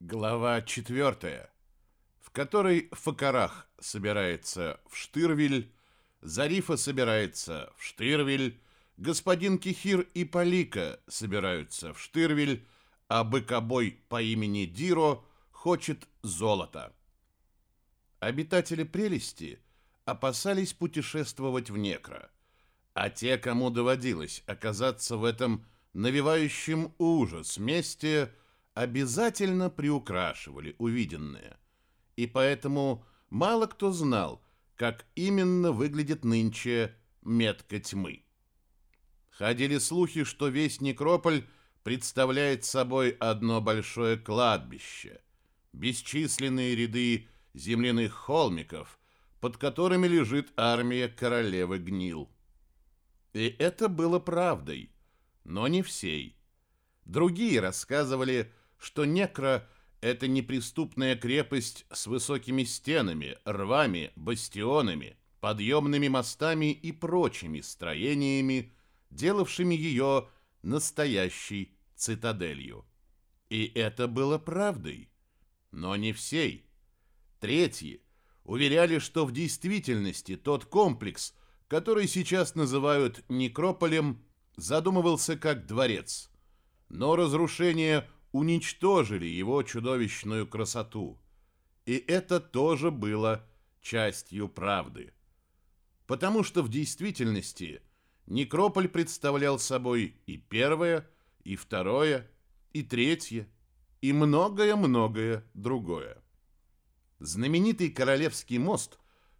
Глава 4, в которой Факарах собирается в Штырвиль, Зарифа собирается в Штырвиль, господин Кихир и Полика собираются в Штырвиль, а быкобой по имени Диро хочет золота. Обитатели прелести опасались путешествовать в Некро, а те, кому доводилось оказаться в этом навевающем ужас месте, обязательно приукрашивали увиденное. И поэтому мало кто знал, как именно выглядит нынче метка тьмы. Ходили слухи, что весь некрополь представляет собой одно большое кладбище, бесчисленные ряды земляных холмиков, под которыми лежит армия королевы Гнил. И это было правдой, но не всей. Другие рассказывали, что Некро — это неприступная крепость с высокими стенами, рвами, бастионами, подъемными мостами и прочими строениями, делавшими ее настоящей цитаделью. И это было правдой, но не всей. Третьи уверяли, что в действительности тот комплекс, который сейчас называют некрополем, задумывался как дворец. Но разрушения уничтожили его чудовищную красоту. И это тоже было частью правды. Потому что в действительности некрополь представлял собой и первое, и второе, и третье, и многое-многое другое. Знаменитый Королевский мост,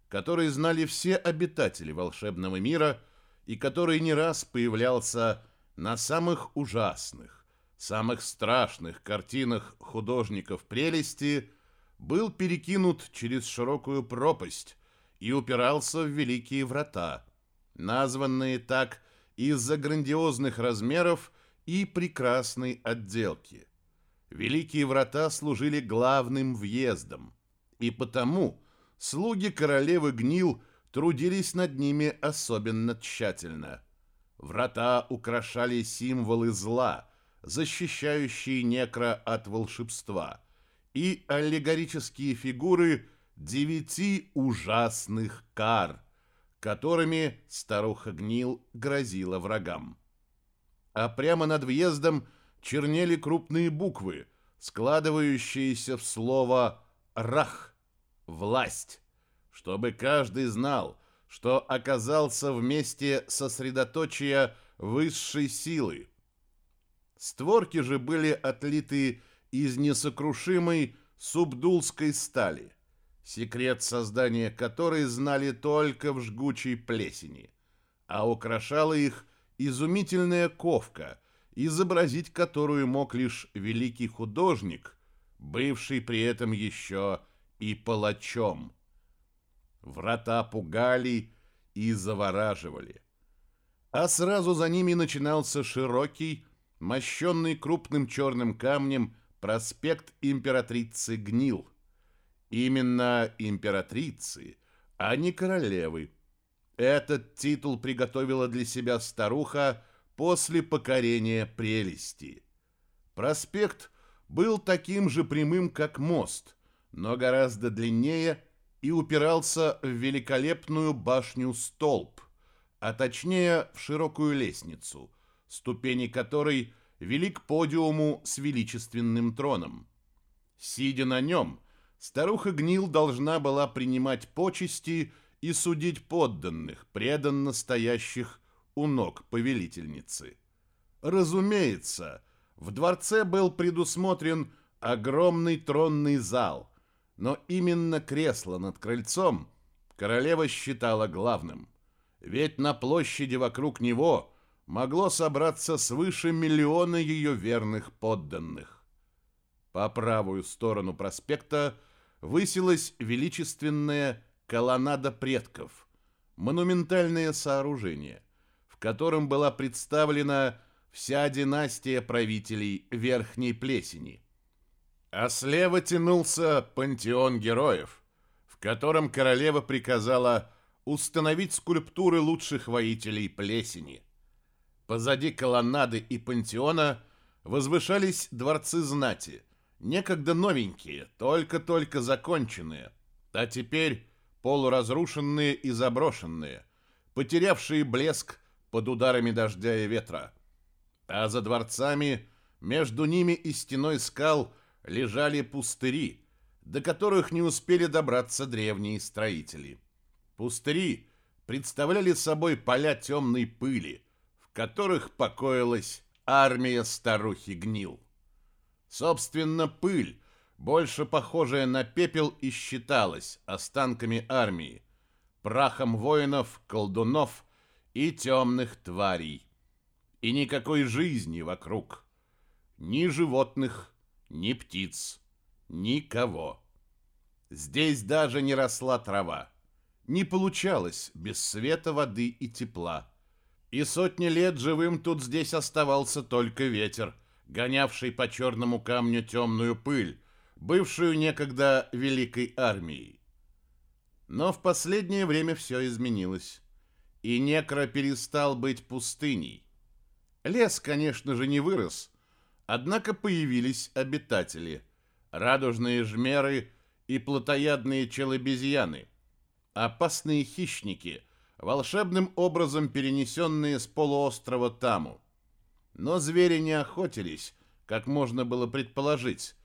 который знали все обитатели волшебного мира и который не раз появлялся на самых ужасных, самых страшных картинах художников прелести, был перекинут через широкую пропасть и упирался в великие врата, названные так из-за грандиозных размеров и прекрасной отделки. Великие врата служили главным въездом, и потому слуги королевы Гнил трудились над ними особенно тщательно. Врата украшали символы зла, защищающие некро от волшебства, и аллегорические фигуры девяти ужасных кар, которыми старуха Гнил грозила врагам а прямо над въездом чернели крупные буквы, складывающиеся в слово «рах» — «власть», чтобы каждый знал, что оказался в месте сосредоточия высшей силы. Створки же были отлиты из несокрушимой субдулской стали, секрет создания которой знали только в жгучей плесени, а украшала их изумительная ковка, изобразить которую мог лишь великий художник, бывший при этом еще и палачом. Врата пугали и завораживали. А сразу за ними начинался широкий, мощенный крупным черным камнем проспект императрицы Гнил. Именно императрицы, а не королевы, этот титул приготовила для себя старуха после покорения прелести. Проспект был таким же прямым, как мост, но гораздо длиннее и упирался в великолепную башню-столб, а точнее в широкую лестницу, ступени которой вели к подиуму с величественным троном. Сидя на нем, старуха Гнил должна была принимать почести и судить подданных, преданно стоящих у ног повелительницы. Разумеется, в дворце был предусмотрен огромный тронный зал, но именно кресло над крыльцом королева считала главным, ведь на площади вокруг него могло собраться свыше миллиона ее верных подданных. По правую сторону проспекта высилась величественная колоннада предков, монументальное сооружение, в котором была представлена вся династия правителей Верхней Плесени. А слева тянулся пантеон героев, в котором королева приказала установить скульптуры лучших воителей Плесени. Позади колоннады и пантеона возвышались дворцы знати, некогда новенькие, только-только законченные, а теперь полуразрушенные и заброшенные, потерявшие блеск под ударами дождя и ветра. А за дворцами, между ними и стеной скал, лежали пустыри, до которых не успели добраться древние строители. Пустыри представляли собой поля темной пыли, которых покоилась армия старухи гнил. Собственно, пыль, больше похожая на пепел, и считалась останками армии, прахом воинов, колдунов и темных тварей. И никакой жизни вокруг. Ни животных, ни птиц, никого. Здесь даже не росла трава. Не получалось без света, воды и тепла. И сотни лет живым тут здесь оставался только ветер, гонявший по черному камню темную пыль, бывшую некогда великой армией. Но в последнее время все изменилось, и Некро перестал быть пустыней. Лес, конечно же, не вырос, однако появились обитатели, радужные жмеры и плотоядные челобезьяны, опасные хищники, волшебным образом перенесенные с полуострова Таму. Но звери не охотились, как можно было предположить,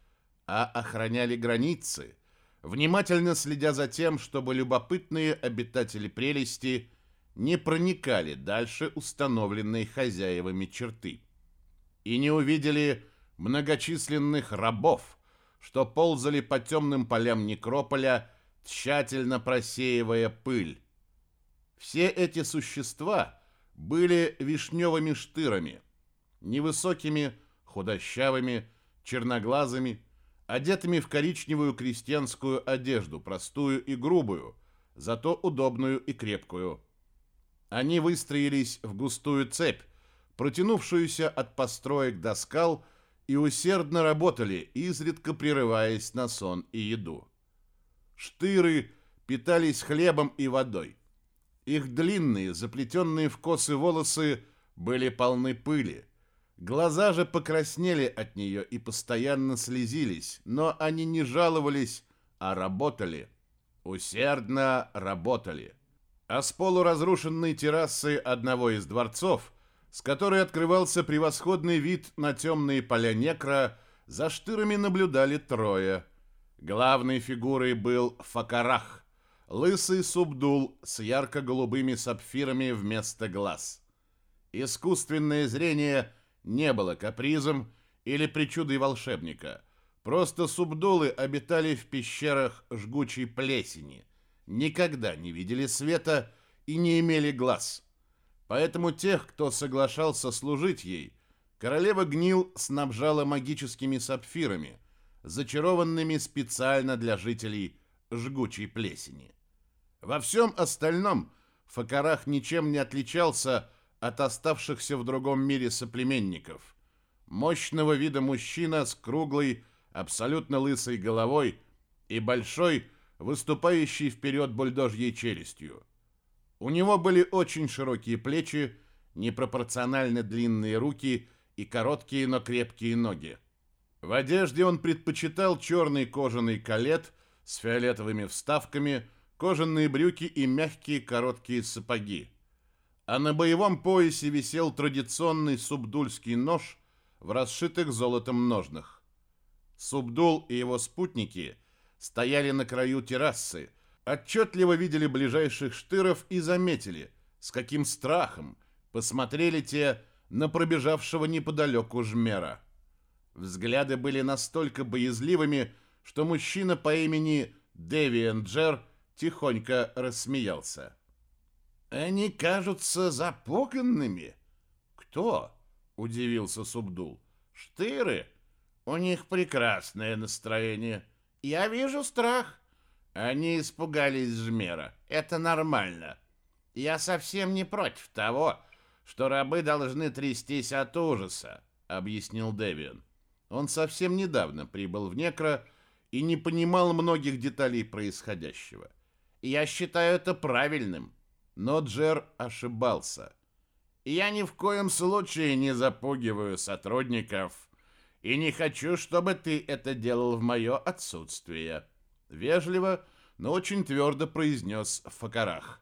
а охраняли границы, внимательно следя за тем, чтобы любопытные обитатели прелести не проникали дальше установленной хозяевами черты и не увидели многочисленных рабов, что ползали по темным полям некрополя, тщательно просеивая пыль. Все эти существа были вишневыми штырами, невысокими, худощавыми, черноглазыми, одетыми в коричневую крестьянскую одежду, простую и грубую, зато удобную и крепкую. Они выстроились в густую цепь, протянувшуюся от построек до скал, и усердно работали, изредка прерываясь на сон и еду. Штыры питались хлебом и водой. Их длинные, заплетенные в косы волосы были полны пыли, Глаза же покраснели от нее и постоянно слезились, но они не жаловались, а работали. Усердно работали. А с полуразрушенной террасы одного из дворцов, с которой открывался превосходный вид на темные поля Некра, за штырами наблюдали трое. Главной фигурой был Факарах, лысый субдул с ярко-голубыми сапфирами вместо глаз. Искусственное зрение – не было капризом или причудой волшебника. Просто субдолы обитали в пещерах жгучей плесени, никогда не видели света и не имели глаз. Поэтому тех, кто соглашался служить ей, королева гнил снабжала магическими сапфирами, зачарованными специально для жителей жгучей плесени. Во всем остальном Факарах ничем не отличался от оставшихся в другом мире соплеменников. Мощного вида мужчина с круглой, абсолютно лысой головой и большой, выступающей вперед бульдожьей челюстью. У него были очень широкие плечи, непропорционально длинные руки и короткие, но крепкие ноги. В одежде он предпочитал черный кожаный калет с фиолетовыми вставками, кожаные брюки и мягкие короткие сапоги а на боевом поясе висел традиционный субдульский нож в расшитых золотом ножнах. Субдул и его спутники стояли на краю террасы, отчетливо видели ближайших штыров и заметили, с каким страхом посмотрели те на пробежавшего неподалеку жмера. Взгляды были настолько боязливыми, что мужчина по имени Девиан Джер тихонько рассмеялся. Они кажутся запуганными. Кто? Удивился Субдул. Штыры. У них прекрасное настроение. Я вижу страх. Они испугались Жмера. Это нормально. Я совсем не против того, что рабы должны трястись от ужаса, объяснил Девиан. Он совсем недавно прибыл в Некро и не понимал многих деталей происходящего. Я считаю это правильным. Но Джер ошибался. Я ни в коем случае не запугиваю сотрудников И не хочу, чтобы ты это делал в мое отсутствие. Вежливо, но очень твердо произнес Факарах.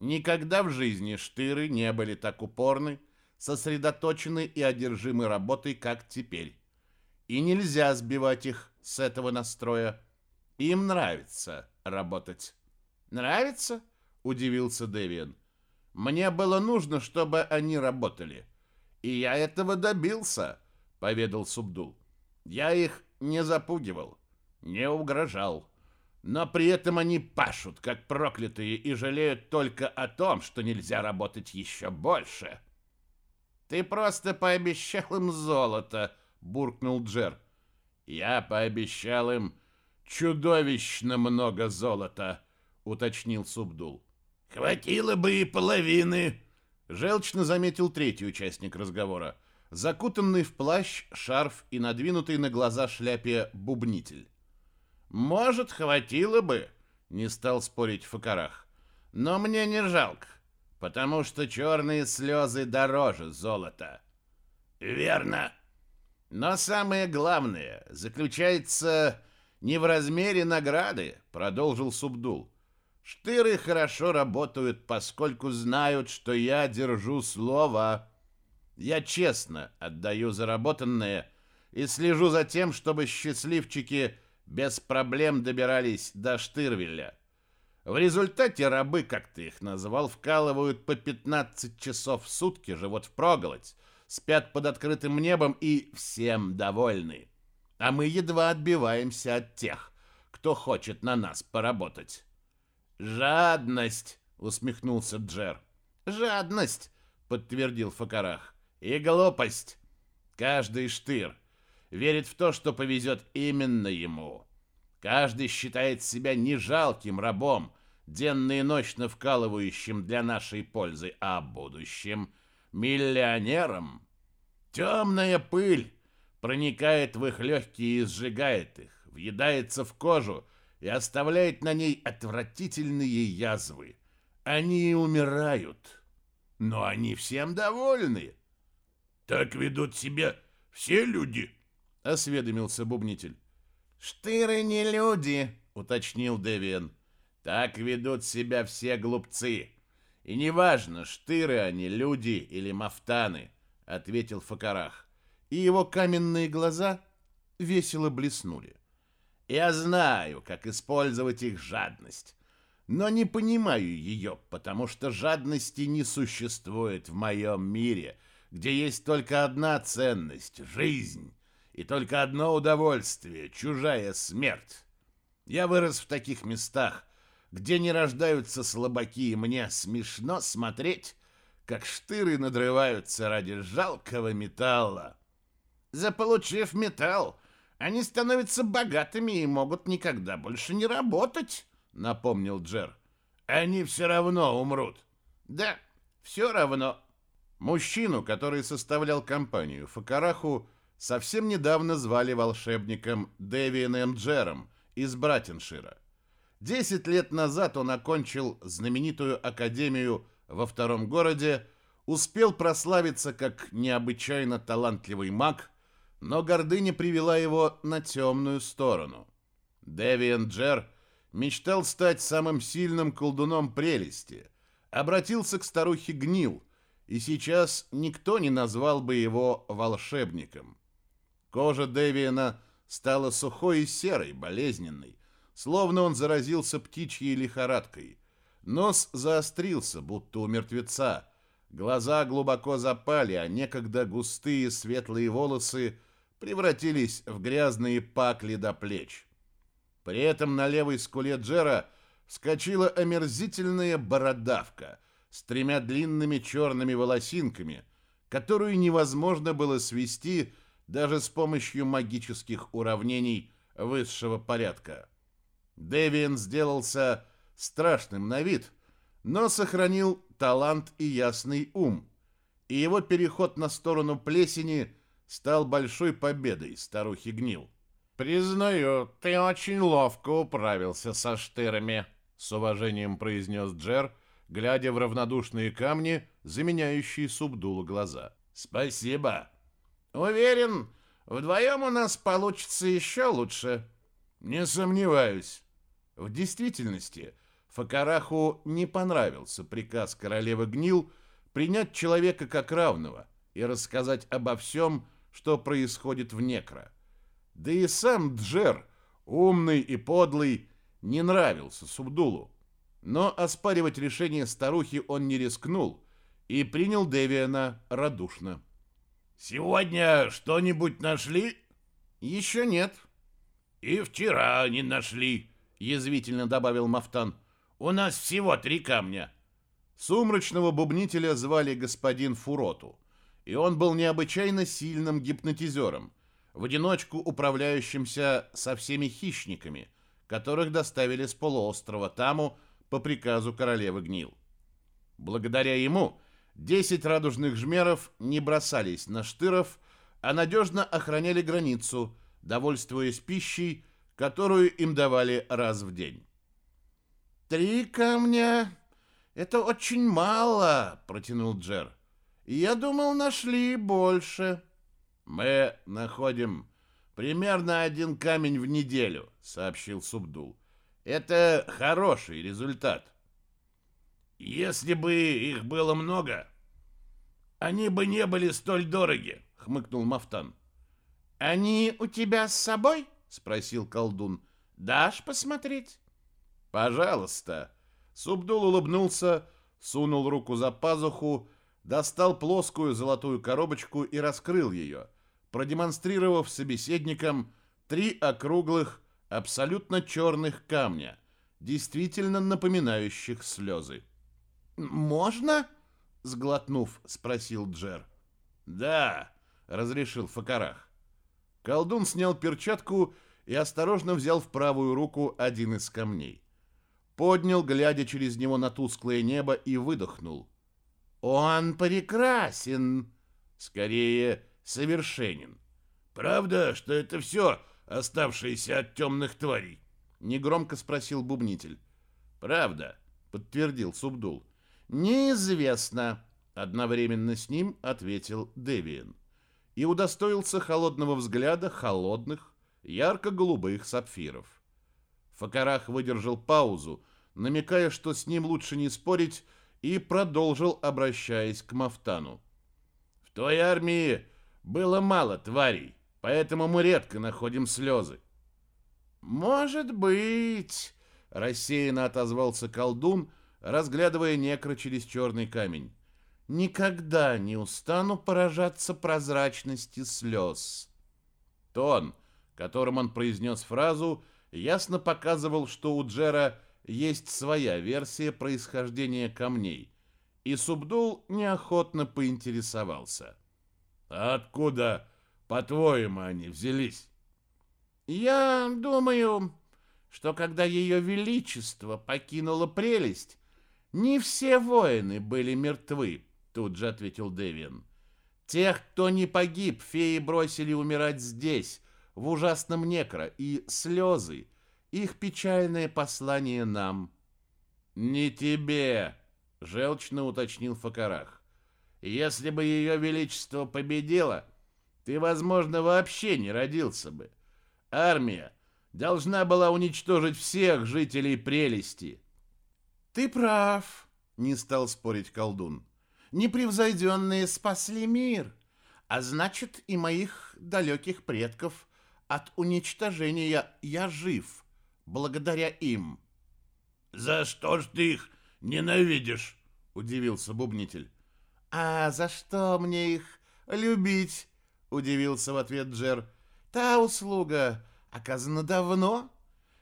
Никогда в жизни штыры не были так упорны, сосредоточены и одержимы работой, как теперь. И нельзя сбивать их с этого настроя. Им нравится работать. Нравится? Удивился Дэвиан. Мне было нужно, чтобы они работали. И я этого добился, поведал Субдул. Я их не запугивал, не угрожал. Но при этом они пашут, как проклятые, и жалеют только о том, что нельзя работать еще больше. «Ты просто пообещал им золото», — буркнул Джер. «Я пообещал им чудовищно много золота», — уточнил Субдул. «Хватило бы и половины», — желчно заметил третий участник разговора, закутанный в плащ, шарф и надвинутый на глаза шляпе бубнитель. «Может, хватило бы», — не стал спорить Факарах. «Но мне не жалко, потому что черные слезы дороже золота». «Верно», но самое главное заключается не в размере награды, продолжил Субдул. Штыры хорошо работают, поскольку знают, что я держу слово. Я честно отдаю заработанное и слежу за тем, чтобы счастливчики без проблем добирались до Штырвеля. В результате рабы, как ты их назвал, вкалывают по 15 часов в сутки, живут впроголодь, спят под открытым небом и всем довольны. А мы едва отбиваемся от тех, кто хочет на нас поработать. «Жадность!» — усмехнулся Джер. «Жадность!» — подтвердил Факарах. «И глупость! Каждый штыр верит в то, что повезет именно ему. Каждый считает себя не жалким рабом, денно и ночно вкалывающим для нашей пользы, а будущим миллионерам. Темная пыль проникает в их легкие и сжигает их, въедается в кожу и оставляет на ней отвратительные язвы. Они умирают, но они всем довольны. Так ведут себя все люди, осведомился бубнитель. Штыры не люди, уточнил Девиан. Так ведут себя все глупцы. И неважно, штыры они, люди или мафтаны, ответил Факарах. И его каменные глаза весело блеснули. Я знаю, как использовать их жадность, но не понимаю ее, потому что жадности не существует в моем мире, где есть только одна ценность — жизнь, и только одно удовольствие — чужая смерть. Я вырос в таких местах, где не рождаются слабаки, и мне смешно смотреть, как штыры надрываются ради жалкого металла. Заполучив металл, они становятся богатыми и могут никогда больше не работать, напомнил Джер. Они все равно умрут. Да, все равно. Мужчину, который составлял компанию Факараху, совсем недавно звали волшебником Дэвианом Джером из Братеншира. Десять лет назад он окончил знаменитую академию во втором городе, успел прославиться как необычайно талантливый маг, но гордыня привела его на темную сторону. Девиан Джер мечтал стать самым сильным колдуном прелести, обратился к старухе Гнил, и сейчас никто не назвал бы его волшебником. Кожа Девиана стала сухой и серой, болезненной, словно он заразился птичьей лихорадкой. Нос заострился, будто у мертвеца. Глаза глубоко запали, а некогда густые светлые волосы превратились в грязные пакли до плеч. При этом на левой скуле Джера вскочила омерзительная бородавка с тремя длинными черными волосинками, которую невозможно было свести даже с помощью магических уравнений высшего порядка. Дэвиан сделался страшным на вид, но сохранил талант и ясный ум, и его переход на сторону плесени стал большой победой старухи Гнил. «Признаю, ты очень ловко управился со штырами», — с уважением произнес Джер, глядя в равнодушные камни, заменяющие субдулу глаза. «Спасибо. Уверен, Вдвоем у нас получится еще лучше. Не сомневаюсь. В действительности, Факараху не понравился приказ королевы Гнил принять человека как равного и рассказать обо всем, что происходит в Некро. Да и сам Джер, умный и подлый, не нравился Субдулу. Но оспаривать решение старухи он не рискнул и принял Девиана радушно. «Сегодня что-нибудь нашли?» «Еще нет». «И вчера не нашли», — язвительно добавил Мафтан. «У нас всего три камня». Сумрачного бубнителя звали господин Фуроту, и он был необычайно сильным гипнотизером, в одиночку управляющимся со всеми хищниками, которых доставили с полуострова Таму по приказу королевы Гнил. Благодаря ему 10 радужных жмеров не бросались на штыров, а надежно охраняли границу, довольствуясь пищей, которую им давали раз в день. «Три камня — это очень мало», — протянул Джер. «Я думал, нашли больше». «Мы находим примерно один камень в неделю», — сообщил Субдул. «Это хороший результат». «Если бы их было много, они бы не были столь дороги», — хмыкнул Мафтан. «Они у тебя с собой?» — спросил колдун. «Дашь посмотреть?» «Пожалуйста». Субдул улыбнулся, сунул руку за пазуху, достал плоскую золотую коробочку и раскрыл ее, продемонстрировав собеседникам три округлых, абсолютно черных камня, действительно напоминающих слезы. «Можно?» — сглотнув, спросил Джер. «Да», — разрешил Факарах. Колдун снял перчатку и осторожно взял в правую руку один из камней. Поднял, глядя через него на тусклое небо, и выдохнул. «Он прекрасен!» «Скорее, совершенен!» «Правда, что это все оставшиеся от темных тварей?» Негромко спросил бубнитель. «Правда», — подтвердил Субдул. «Неизвестно», — одновременно с ним ответил Девиен и удостоился холодного взгляда холодных, ярко-голубых сапфиров. Факарах выдержал паузу, намекая, что с ним лучше не спорить, и продолжил, обращаясь к Мафтану. «В той армии было мало тварей, поэтому мы редко находим слезы». «Может быть», — рассеянно отозвался колдун, разглядывая некро через черный камень. Никогда не устану поражаться прозрачности слез. Тон, которым он произнес фразу, ясно показывал, что у Джера есть своя версия происхождения камней, и Субдул неохотно поинтересовался. «Откуда, по-твоему, они взялись?» «Я думаю, что когда ее величество покинуло прелесть, не все воины были мертвы», Тут же ответил Дэвин. Тех, кто не погиб, феи бросили умирать здесь, в ужасном некро, и слезы, их печальное послание нам. Не тебе, желчно уточнил Факарах. Если бы ее величество победило, ты, возможно, вообще не родился бы. Армия должна была уничтожить всех жителей прелести. Ты прав, не стал спорить колдун непревзойденные спасли мир, а значит и моих далеких предков от уничтожения я жив, благодаря им. «За что ж ты их ненавидишь?» — удивился бубнитель. «А за что мне их любить?» — удивился в ответ Джер. «Та услуга оказана давно.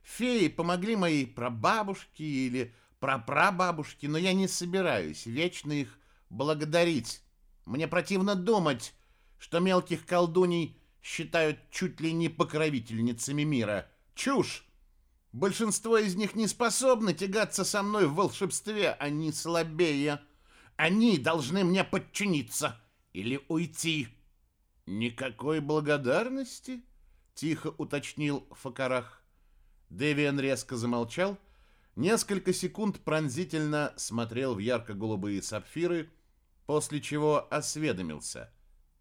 Феи помогли моей прабабушке или прапрабабушке, но я не собираюсь вечно их благодарить. Мне противно думать, что мелких колдуней считают чуть ли не покровительницами мира. Чушь! Большинство из них не способны тягаться со мной в волшебстве, они слабее. Они должны мне подчиниться или уйти. Никакой благодарности? Тихо уточнил Факарах. Девиан резко замолчал, несколько секунд пронзительно смотрел в ярко-голубые сапфиры, после чего осведомился.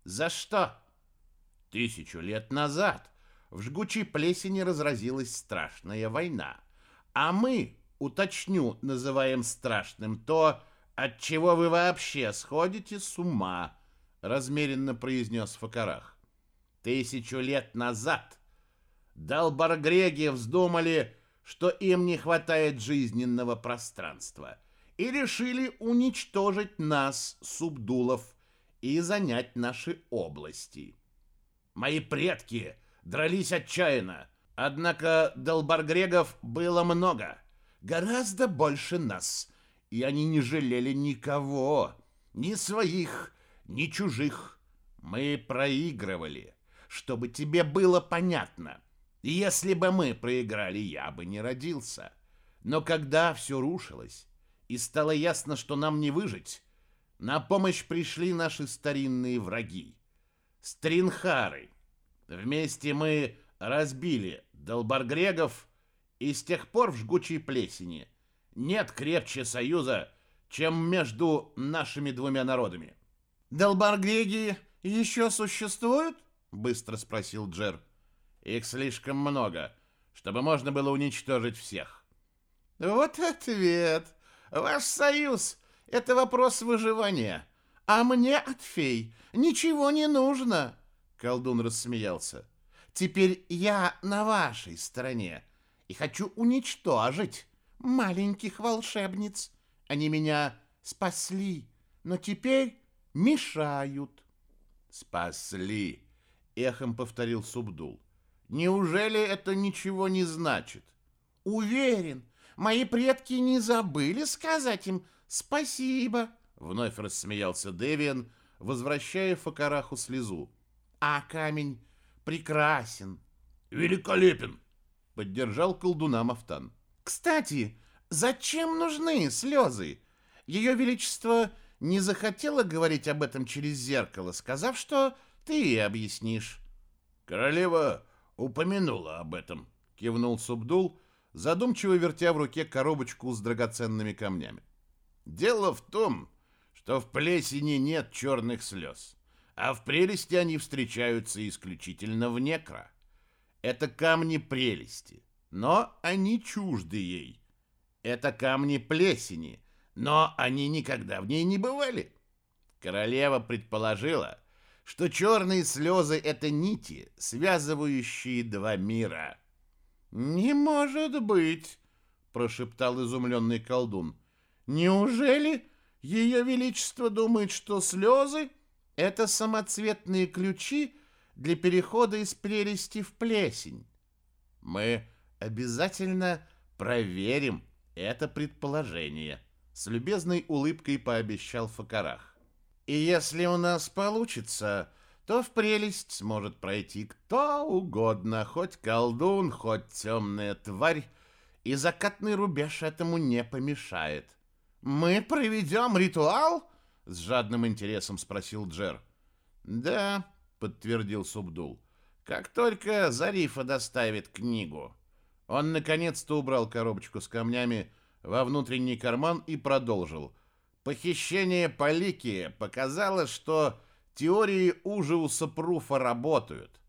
«За что?» Тысячу лет назад в жгучей плесени разразилась страшная война, а мы, уточню, называем страшным то, от чего вы вообще сходите с ума, размеренно произнес Факарах. Тысячу лет назад Далбаргреги вздумали, что им не хватает жизненного пространства, и решили уничтожить нас, субдулов, и занять наши области. Мои предки дрались отчаянно, однако долбаргрегов было много, гораздо больше нас, и они не жалели никого, ни своих, ни чужих. Мы проигрывали, чтобы тебе было понятно. Если бы мы проиграли, я бы не родился. Но когда все рушилось, и стало ясно, что нам не выжить, на помощь пришли наши старинные враги. Стринхары. Вместе мы разбили долбаргрегов, и с тех пор в жгучей плесени нет крепче союза, чем между нашими двумя народами. «Долбаргреги еще существуют?» — быстро спросил Джер. «Их слишком много, чтобы можно было уничтожить всех». «Вот ответ! Ваш союз это вопрос выживания. А мне от фей ничего не нужно. Колдун рассмеялся. Теперь я на вашей стороне и хочу уничтожить маленьких волшебниц. Они меня спасли, но теперь мешают. Спасли, эхом повторил Субдул. Неужели это ничего не значит? Уверен, мои предки не забыли сказать им «Спасибо!» — вновь рассмеялся Девиан, возвращая Факараху слезу. «А камень прекрасен!» «Великолепен!» — поддержал колдуна Мафтан. «Кстати, зачем нужны слезы? Ее Величество не захотело говорить об этом через зеркало, сказав, что ты объяснишь». «Королева упомянула об этом», — кивнул Субдул, задумчиво вертя в руке коробочку с драгоценными камнями. Дело в том, что в плесени нет черных слез, а в прелести они встречаются исключительно в некро. Это камни прелести, но они чужды ей. Это камни плесени, но они никогда в ней не бывали. Королева предположила, что черные слезы — это нити, связывающие два мира. «Не может быть!» — прошептал изумленный колдун. Неужели ее величество думает, что слезы — это самоцветные ключи для перехода из прелести в плесень? Мы обязательно проверим это предположение, с любезной улыбкой пообещал Факарах. И если у нас получится, то в прелесть сможет пройти кто угодно, хоть колдун, хоть темная тварь, и закатный рубеж этому не помешает. «Мы проведем ритуал?» — с жадным интересом спросил Джер. «Да», — подтвердил Субдул. «Как только Зарифа доставит книгу». Он наконец-то убрал коробочку с камнями во внутренний карман и продолжил. Похищение Полики показало, что теории Ужиуса Пруфа работают.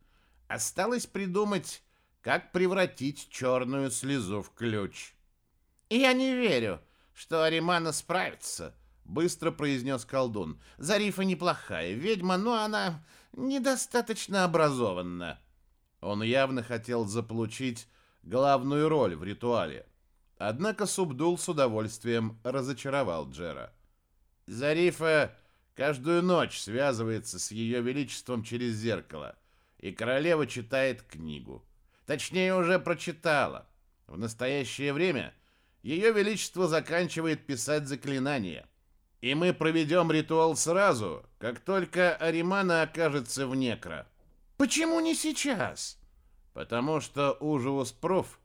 Осталось придумать, как превратить черную слезу в ключ. «Я не верю», что Аримана справится», — быстро произнес колдун. «Зарифа неплохая ведьма, но она недостаточно образованна». Он явно хотел заполучить главную роль в ритуале. Однако Субдул с удовольствием разочаровал Джера. Зарифа каждую ночь связывается с ее величеством через зеркало, и королева читает книгу. Точнее, уже прочитала. В настоящее время — ее Величество заканчивает писать заклинания. И мы проведем ритуал сразу, как только Аримана окажется в некро. Почему не сейчас? Потому что Ужиус Проф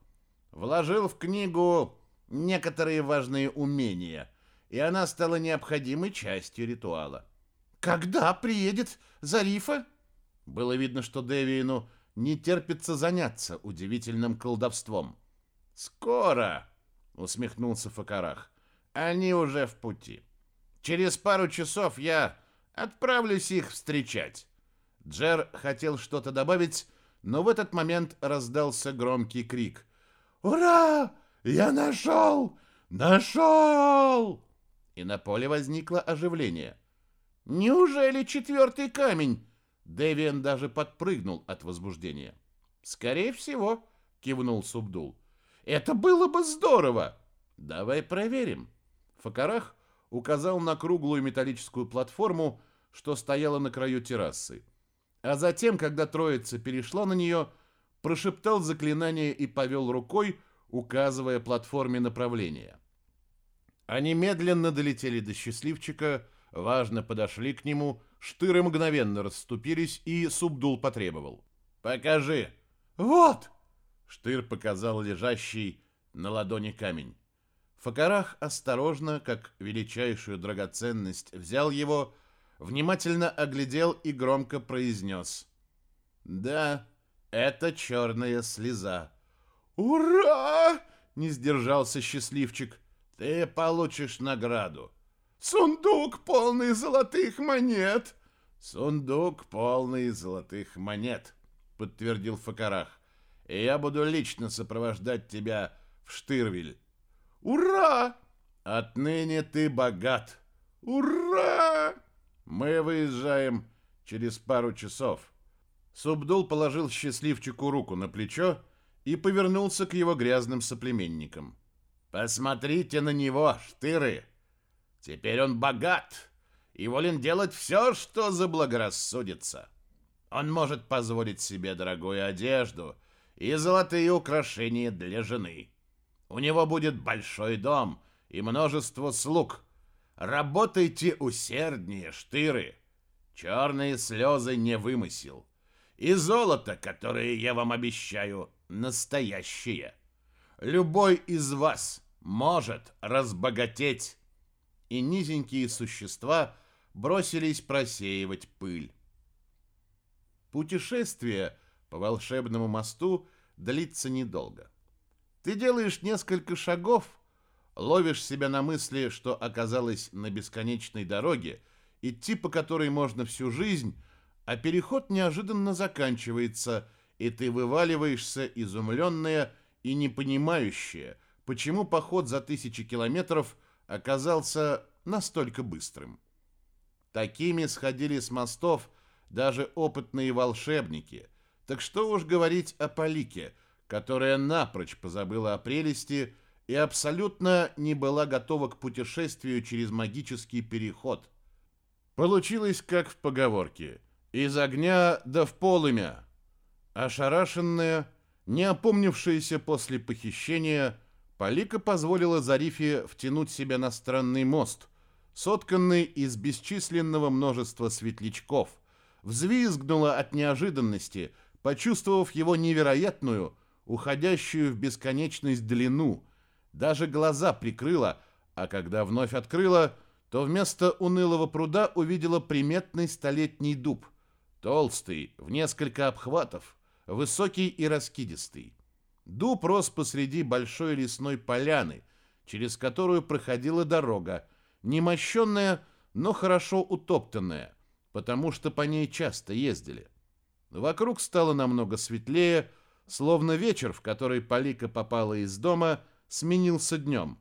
вложил в книгу некоторые важные умения, и она стала необходимой частью ритуала. Когда приедет Зарифа? Было видно, что Девиину не терпится заняться удивительным колдовством. Скоро, усмехнулся Факарах. Они уже в пути. Через пару часов я отправлюсь их встречать. Джер хотел что-то добавить, но в этот момент раздался громкий крик. «Ура! Я нашел! Нашел!» И на поле возникло оживление. «Неужели четвертый камень?» Дэвиан даже подпрыгнул от возбуждения. «Скорее всего», — кивнул Субдул. «Это было бы здорово!» «Давай проверим». Факарах указал на круглую металлическую платформу, что стояла на краю террасы. А затем, когда троица перешла на нее, прошептал заклинание и повел рукой, указывая платформе направление. Они медленно долетели до счастливчика, важно подошли к нему, штыры мгновенно расступились, и Субдул потребовал. «Покажи!» «Вот!» Штыр показал лежащий на ладони камень. Факарах осторожно, как величайшую драгоценность, взял его, внимательно оглядел и громко произнес. «Да, это черная слеза». «Ура!» — не сдержался счастливчик. «Ты получишь награду». «Сундук полный золотых монет!» «Сундук полный золотых монет», — подтвердил Факарах. «И я буду лично сопровождать тебя в Штырвиль». «Ура! Отныне ты богат!» «Ура!» «Мы выезжаем через пару часов». Субдул положил счастливчику руку на плечо и повернулся к его грязным соплеменникам. «Посмотрите на него, штыры! Теперь он богат и волен делать все, что заблагорассудится. Он может позволить себе дорогую одежду и золотые украшения для жены. У него будет большой дом и множество слуг. Работайте усерднее, штыры. Черные слезы не вымысел. И золото, которое я вам обещаю, настоящее. Любой из вас может разбогатеть. И низенькие существа бросились просеивать пыль. Путешествие по волшебному мосту длится недолго. Ты делаешь несколько шагов, ловишь себя на мысли, что оказалась на бесконечной дороге, идти по которой можно всю жизнь, а переход неожиданно заканчивается, и ты вываливаешься изумленная и не понимающая, почему поход за тысячи километров оказался настолько быстрым. Такими сходили с мостов даже опытные волшебники, так что уж говорить о Полике – которая напрочь позабыла о прелести и абсолютно не была готова к путешествию через магический переход. Получилось, как в поговорке «из огня да в полымя». Ошарашенная, не опомнившаяся после похищения, Полика позволила Зарифе втянуть себя на странный мост, сотканный из бесчисленного множества светлячков, взвизгнула от неожиданности, почувствовав его невероятную, уходящую в бесконечность длину, даже глаза прикрыла, а когда вновь открыла, то вместо унылого пруда увидела приметный столетний дуб, толстый, в несколько обхватов, высокий и раскидистый. Дуб рос посреди большой лесной поляны, через которую проходила дорога, немощенная, но хорошо утоптанная, потому что по ней часто ездили. Вокруг стало намного светлее, Словно вечер, в который Полика попала из дома, сменился днем.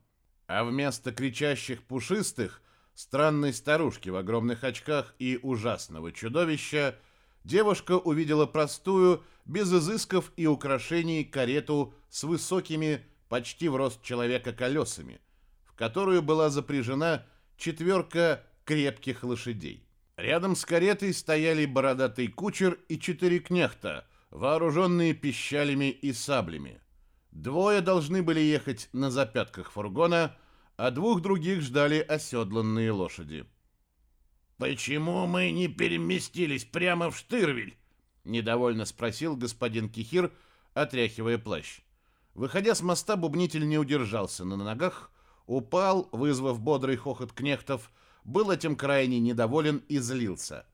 А вместо кричащих пушистых, странной старушки в огромных очках и ужасного чудовища, девушка увидела простую, без изысков и украшений, карету с высокими, почти в рост человека колесами, в которую была запряжена четверка крепких лошадей. Рядом с каретой стояли бородатый кучер и четыре кнехта, вооруженные пищалями и саблями. Двое должны были ехать на запятках фургона, а двух других ждали оседланные лошади. «Почему мы не переместились прямо в Штырвиль?» — недовольно спросил господин Кихир, отряхивая плащ. Выходя с моста, бубнитель не удержался на ногах, упал, вызвав бодрый хохот кнехтов, был этим крайне недоволен и злился.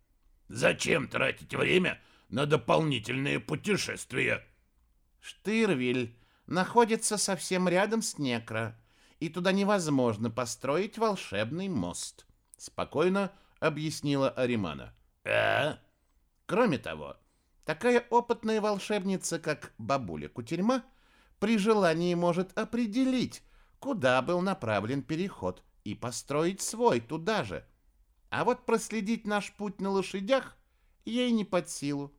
«Зачем тратить время на дополнительные путешествия. Штырвиль находится совсем рядом с Некро, и туда невозможно построить волшебный мост, спокойно объяснила Аримана. А? Кроме того, такая опытная волшебница, как бабуля Кутерьма, при желании может определить, куда был направлен переход, и построить свой туда же. А вот проследить наш путь на лошадях ей не под силу.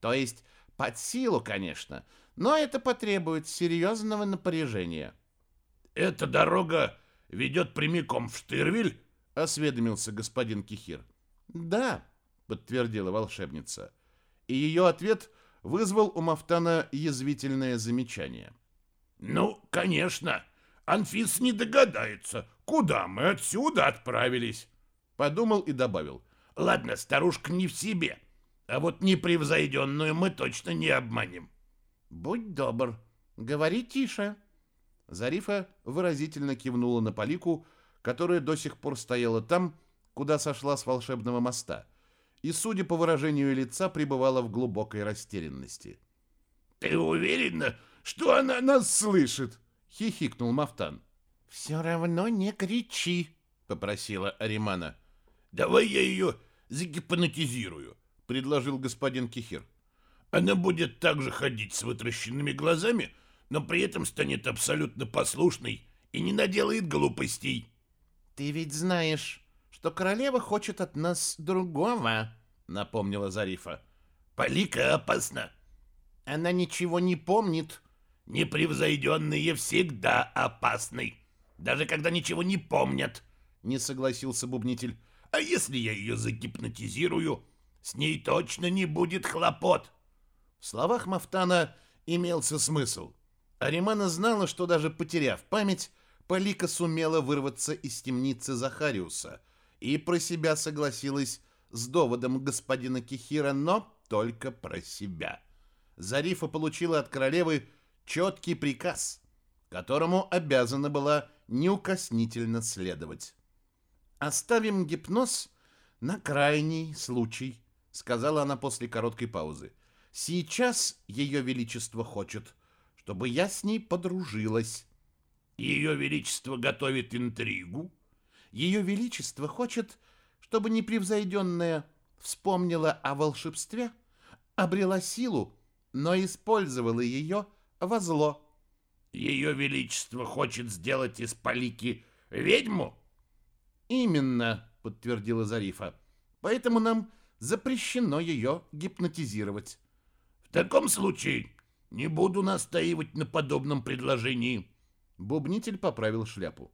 То есть под силу, конечно, но это потребует серьезного напряжения. «Эта дорога ведет прямиком в Штырвиль?» — осведомился господин Кихир. «Да», — подтвердила волшебница. И ее ответ вызвал у Мафтана язвительное замечание. «Ну, конечно, Анфис не догадается, куда мы отсюда отправились». Подумал и добавил. «Ладно, старушка не в себе, а вот непревзойденную мы точно не обманем». «Будь добр, говори тише». Зарифа выразительно кивнула на Полику, которая до сих пор стояла там, куда сошла с волшебного моста, и, судя по выражению лица, пребывала в глубокой растерянности. «Ты уверена, что она нас слышит?» — хихикнул Мафтан. «Все равно не кричи», — попросила Аримана. «Давай я ее загипнотизирую», — предложил господин Кихир. «Она будет также ходить с вытращенными глазами, но при этом станет абсолютно послушной и не наделает глупостей». «Ты ведь знаешь, что королева хочет от нас другого», — напомнила Зарифа. «Полика опасна». «Она ничего не помнит». «Непревзойденные всегда опасны, даже когда ничего не помнят», — не согласился бубнитель. «А если я ее загипнотизирую, с ней точно не будет хлопот». В словах Мафтана имелся смысл. Аримана знала, что даже потеряв память, Полика сумела вырваться из темницы Захариуса — и про себя согласилась с доводом господина Кихира, но только про себя. Зарифа получила от королевы четкий приказ, которому обязана была неукоснительно следовать. «Оставим гипноз на крайний случай», — сказала она после короткой паузы. «Сейчас ее величество хочет, чтобы я с ней подружилась». «Ее величество готовит интригу?» Ее Величество хочет, чтобы непревзойденная вспомнила о волшебстве, обрела силу, но использовала ее во зло. Ее Величество хочет сделать из Полики ведьму? Именно, подтвердила Зарифа. Поэтому нам запрещено ее гипнотизировать. В таком случае не буду настаивать на подобном предложении. Бубнитель поправил шляпу.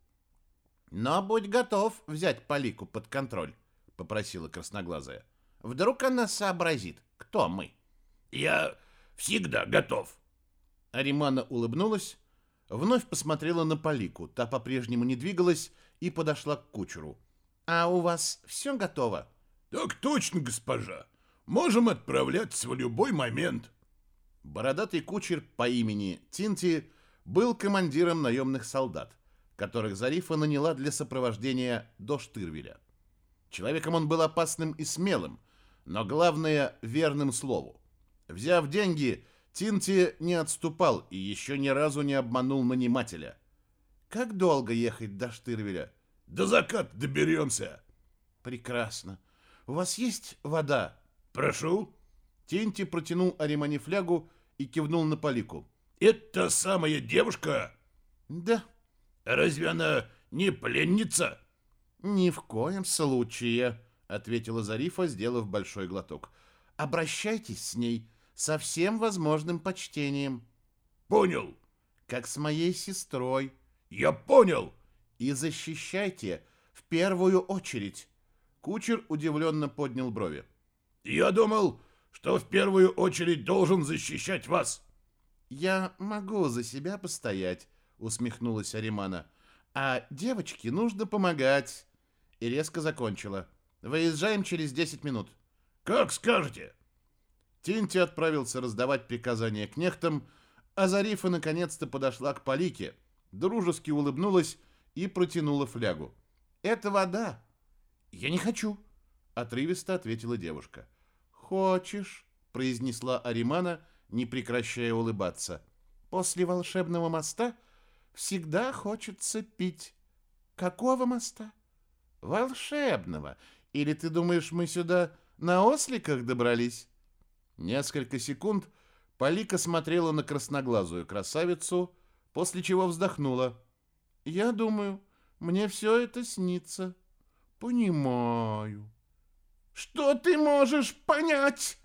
«Но будь готов взять Полику под контроль», — попросила красноглазая. «Вдруг она сообразит, кто мы». «Я всегда готов». Аримана улыбнулась, вновь посмотрела на Полику. Та по-прежнему не двигалась и подошла к кучеру. «А у вас все готово?» «Так точно, госпожа. Можем отправляться в любой момент». Бородатый кучер по имени Тинти был командиром наемных солдат которых Зарифа наняла для сопровождения до Штырвеля. Человеком он был опасным и смелым, но главное — верным слову. Взяв деньги, Тинти не отступал и еще ни разу не обманул нанимателя. «Как долго ехать до Штырвеля?» «До заката доберемся». «Прекрасно. У вас есть вода?» «Прошу». Тинти протянул Аримане флягу и кивнул на Полику. «Это самая девушка?» «Да», Разве она не пленница? Ни в коем случае, ответила Зарифа, сделав большой глоток. Обращайтесь с ней со всем возможным почтением. Понял. Как с моей сестрой. Я понял. И защищайте в первую очередь. Кучер удивленно поднял брови. Я думал, что в первую очередь должен защищать вас. Я могу за себя постоять, усмехнулась Аримана. А девочке нужно помогать. И резко закончила. Выезжаем через 10 минут. Как скажете. Тинти отправился раздавать приказания кнехтам, а Зарифа наконец-то подошла к Полике, дружески улыбнулась и протянула флягу. «Это вода». «Я не хочу», — отрывисто ответила девушка. «Хочешь», — произнесла Аримана, не прекращая улыбаться. «После волшебного моста всегда хочется пить. Какого моста? Волшебного. Или ты думаешь, мы сюда На осликах добрались?» Несколько секунд Полика смотрела на красноглазую красавицу, после чего вздохнула. «Я думаю, мне все это снится». «Понимаю». «Что ты можешь понять?»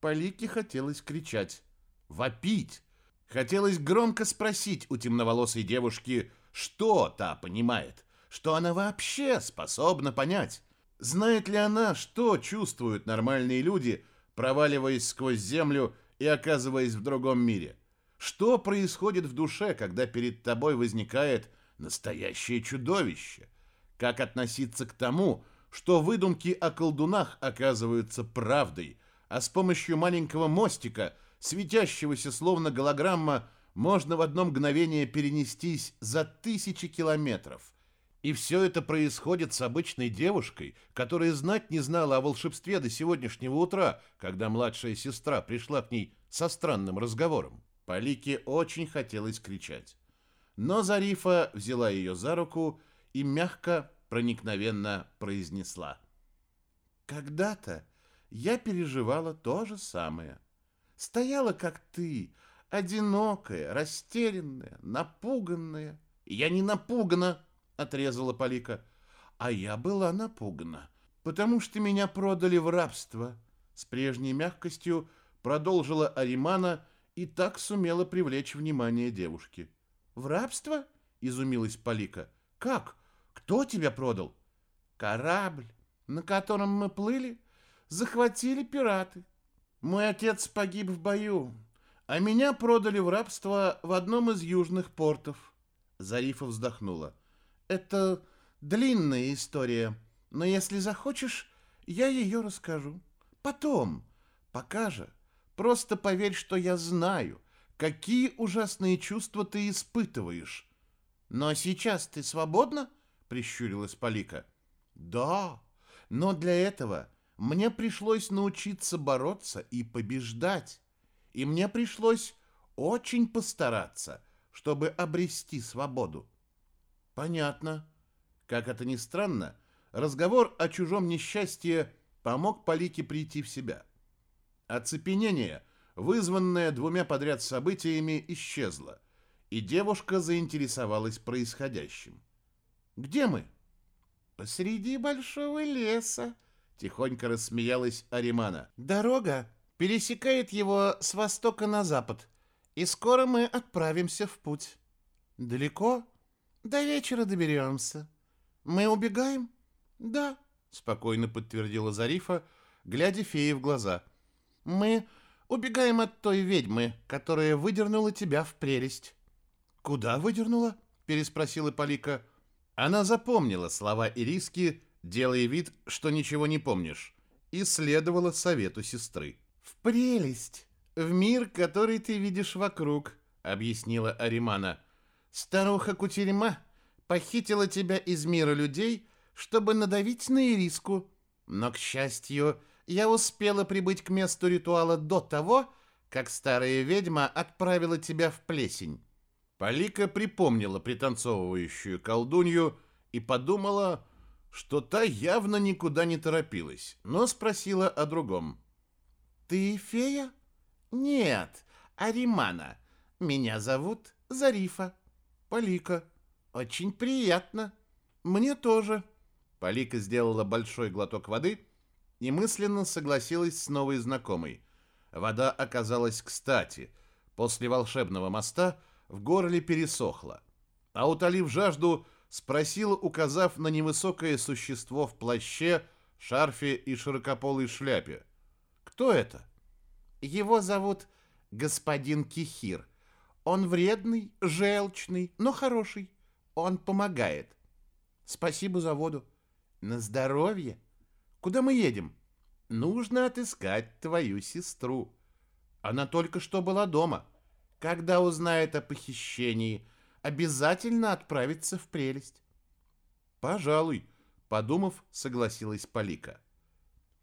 Полике хотелось кричать, вопить. Хотелось громко спросить у темноволосой девушки, что та понимает, что она вообще способна понять. Знает ли она, что чувствуют нормальные люди, проваливаясь сквозь землю и оказываясь в другом мире? Что происходит в душе, когда перед тобой возникает настоящее чудовище? Как относиться к тому, что выдумки о колдунах оказываются правдой, а с помощью маленького мостика – светящегося словно голограмма, можно в одно мгновение перенестись за тысячи километров. И все это происходит с обычной девушкой, которая знать не знала о волшебстве до сегодняшнего утра, когда младшая сестра пришла к ней со странным разговором. Полике очень хотелось кричать. Но Зарифа взяла ее за руку и мягко, проникновенно произнесла. «Когда-то я переживала то же самое». Стояла, как ты, одинокая, растерянная, напуганная. Я не напугана, отрезала Полика. А я была напугана, потому что меня продали в рабство. С прежней мягкостью продолжила Аримана и так сумела привлечь внимание девушки. В рабство? изумилась Полика. Как? Кто тебя продал? Корабль, на котором мы плыли, захватили пираты. Мой отец погиб в бою, а меня продали в рабство в одном из южных портов. Зарифа вздохнула. Это длинная история, но если захочешь, я ее расскажу. Потом, пока же, просто поверь, что я знаю, какие ужасные чувства ты испытываешь. Но сейчас ты свободна? Прищурилась Полика. Да, но для этого мне пришлось научиться бороться и побеждать. И мне пришлось очень постараться, чтобы обрести свободу. Понятно. Как это ни странно, разговор о чужом несчастье помог Полике прийти в себя. Оцепенение, вызванное двумя подряд событиями, исчезло, и девушка заинтересовалась происходящим. «Где мы?» «Посреди большого леса», Тихонько рассмеялась Аримана. Дорога пересекает его с востока на запад, и скоро мы отправимся в путь. Далеко? До вечера доберемся. Мы убегаем? Да, спокойно подтвердила Зарифа, глядя фее в глаза. Мы убегаем от той ведьмы, которая выдернула тебя в прелесть. Куда выдернула? переспросила Полика. Она запомнила слова Ириски делая вид, что ничего не помнишь, и следовала совету сестры. «В прелесть! В мир, который ты видишь вокруг», — объяснила Аримана. «Старуха Кутерьма похитила тебя из мира людей, чтобы надавить на Ириску. Но, к счастью, я успела прибыть к месту ритуала до того, как старая ведьма отправила тебя в плесень». Полика припомнила пританцовывающую колдунью и подумала, что та явно никуда не торопилась, но спросила о другом. «Ты фея?» «Нет, Аримана. Меня зовут Зарифа. Полика. Очень приятно. Мне тоже». Полика сделала большой глоток воды и мысленно согласилась с новой знакомой. Вода оказалась кстати. После волшебного моста в горле пересохло. А утолив жажду, спросил, указав на невысокое существо в плаще, шарфе и широкополой шляпе. «Кто это?» «Его зовут господин Кихир. Он вредный, желчный, но хороший. Он помогает. Спасибо за воду. На здоровье. Куда мы едем? Нужно отыскать твою сестру. Она только что была дома. Когда узнает о похищении, обязательно отправиться в прелесть. Пожалуй, подумав, согласилась Полика.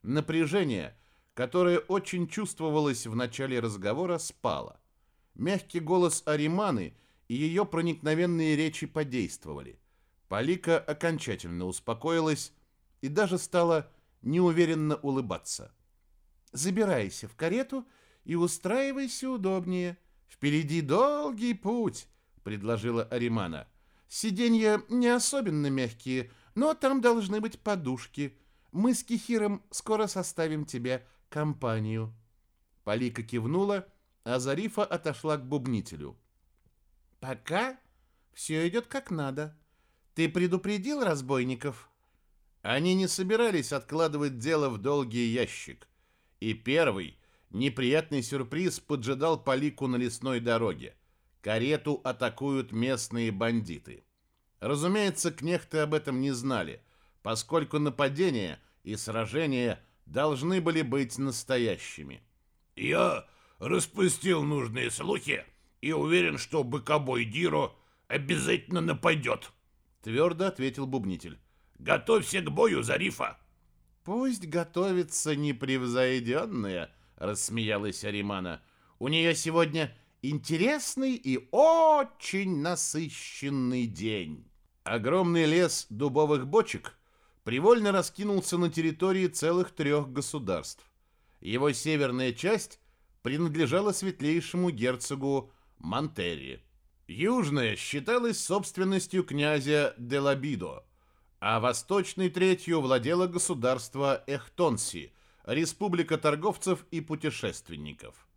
Напряжение, которое очень чувствовалось в начале разговора, спало. Мягкий голос Ариманы и ее проникновенные речи подействовали. Полика окончательно успокоилась и даже стала неуверенно улыбаться. «Забирайся в карету и устраивайся удобнее. Впереди долгий путь», — предложила Аримана. «Сиденья не особенно мягкие, но там должны быть подушки. Мы с Кихиром скоро составим тебе компанию». Полика кивнула, а Зарифа отошла к бубнителю. «Пока все идет как надо. Ты предупредил разбойников?» Они не собирались откладывать дело в долгий ящик. И первый, неприятный сюрприз поджидал Полику на лесной дороге. Карету атакуют местные бандиты. Разумеется, кнехты об этом не знали, поскольку нападение и сражение должны были быть настоящими. «Я распустил нужные слухи и уверен, что быкобой Диро обязательно нападет», — твердо ответил бубнитель. «Готовься к бою, Зарифа!» «Пусть готовится непревзойденная», — рассмеялась Аримана. «У нее сегодня интересный и очень насыщенный день». Огромный лес дубовых бочек привольно раскинулся на территории целых трех государств. Его северная часть принадлежала светлейшему герцогу Монтерри. Южная считалась собственностью князя Делабидо, а восточной третью владело государство Эхтонси, республика торговцев и путешественников.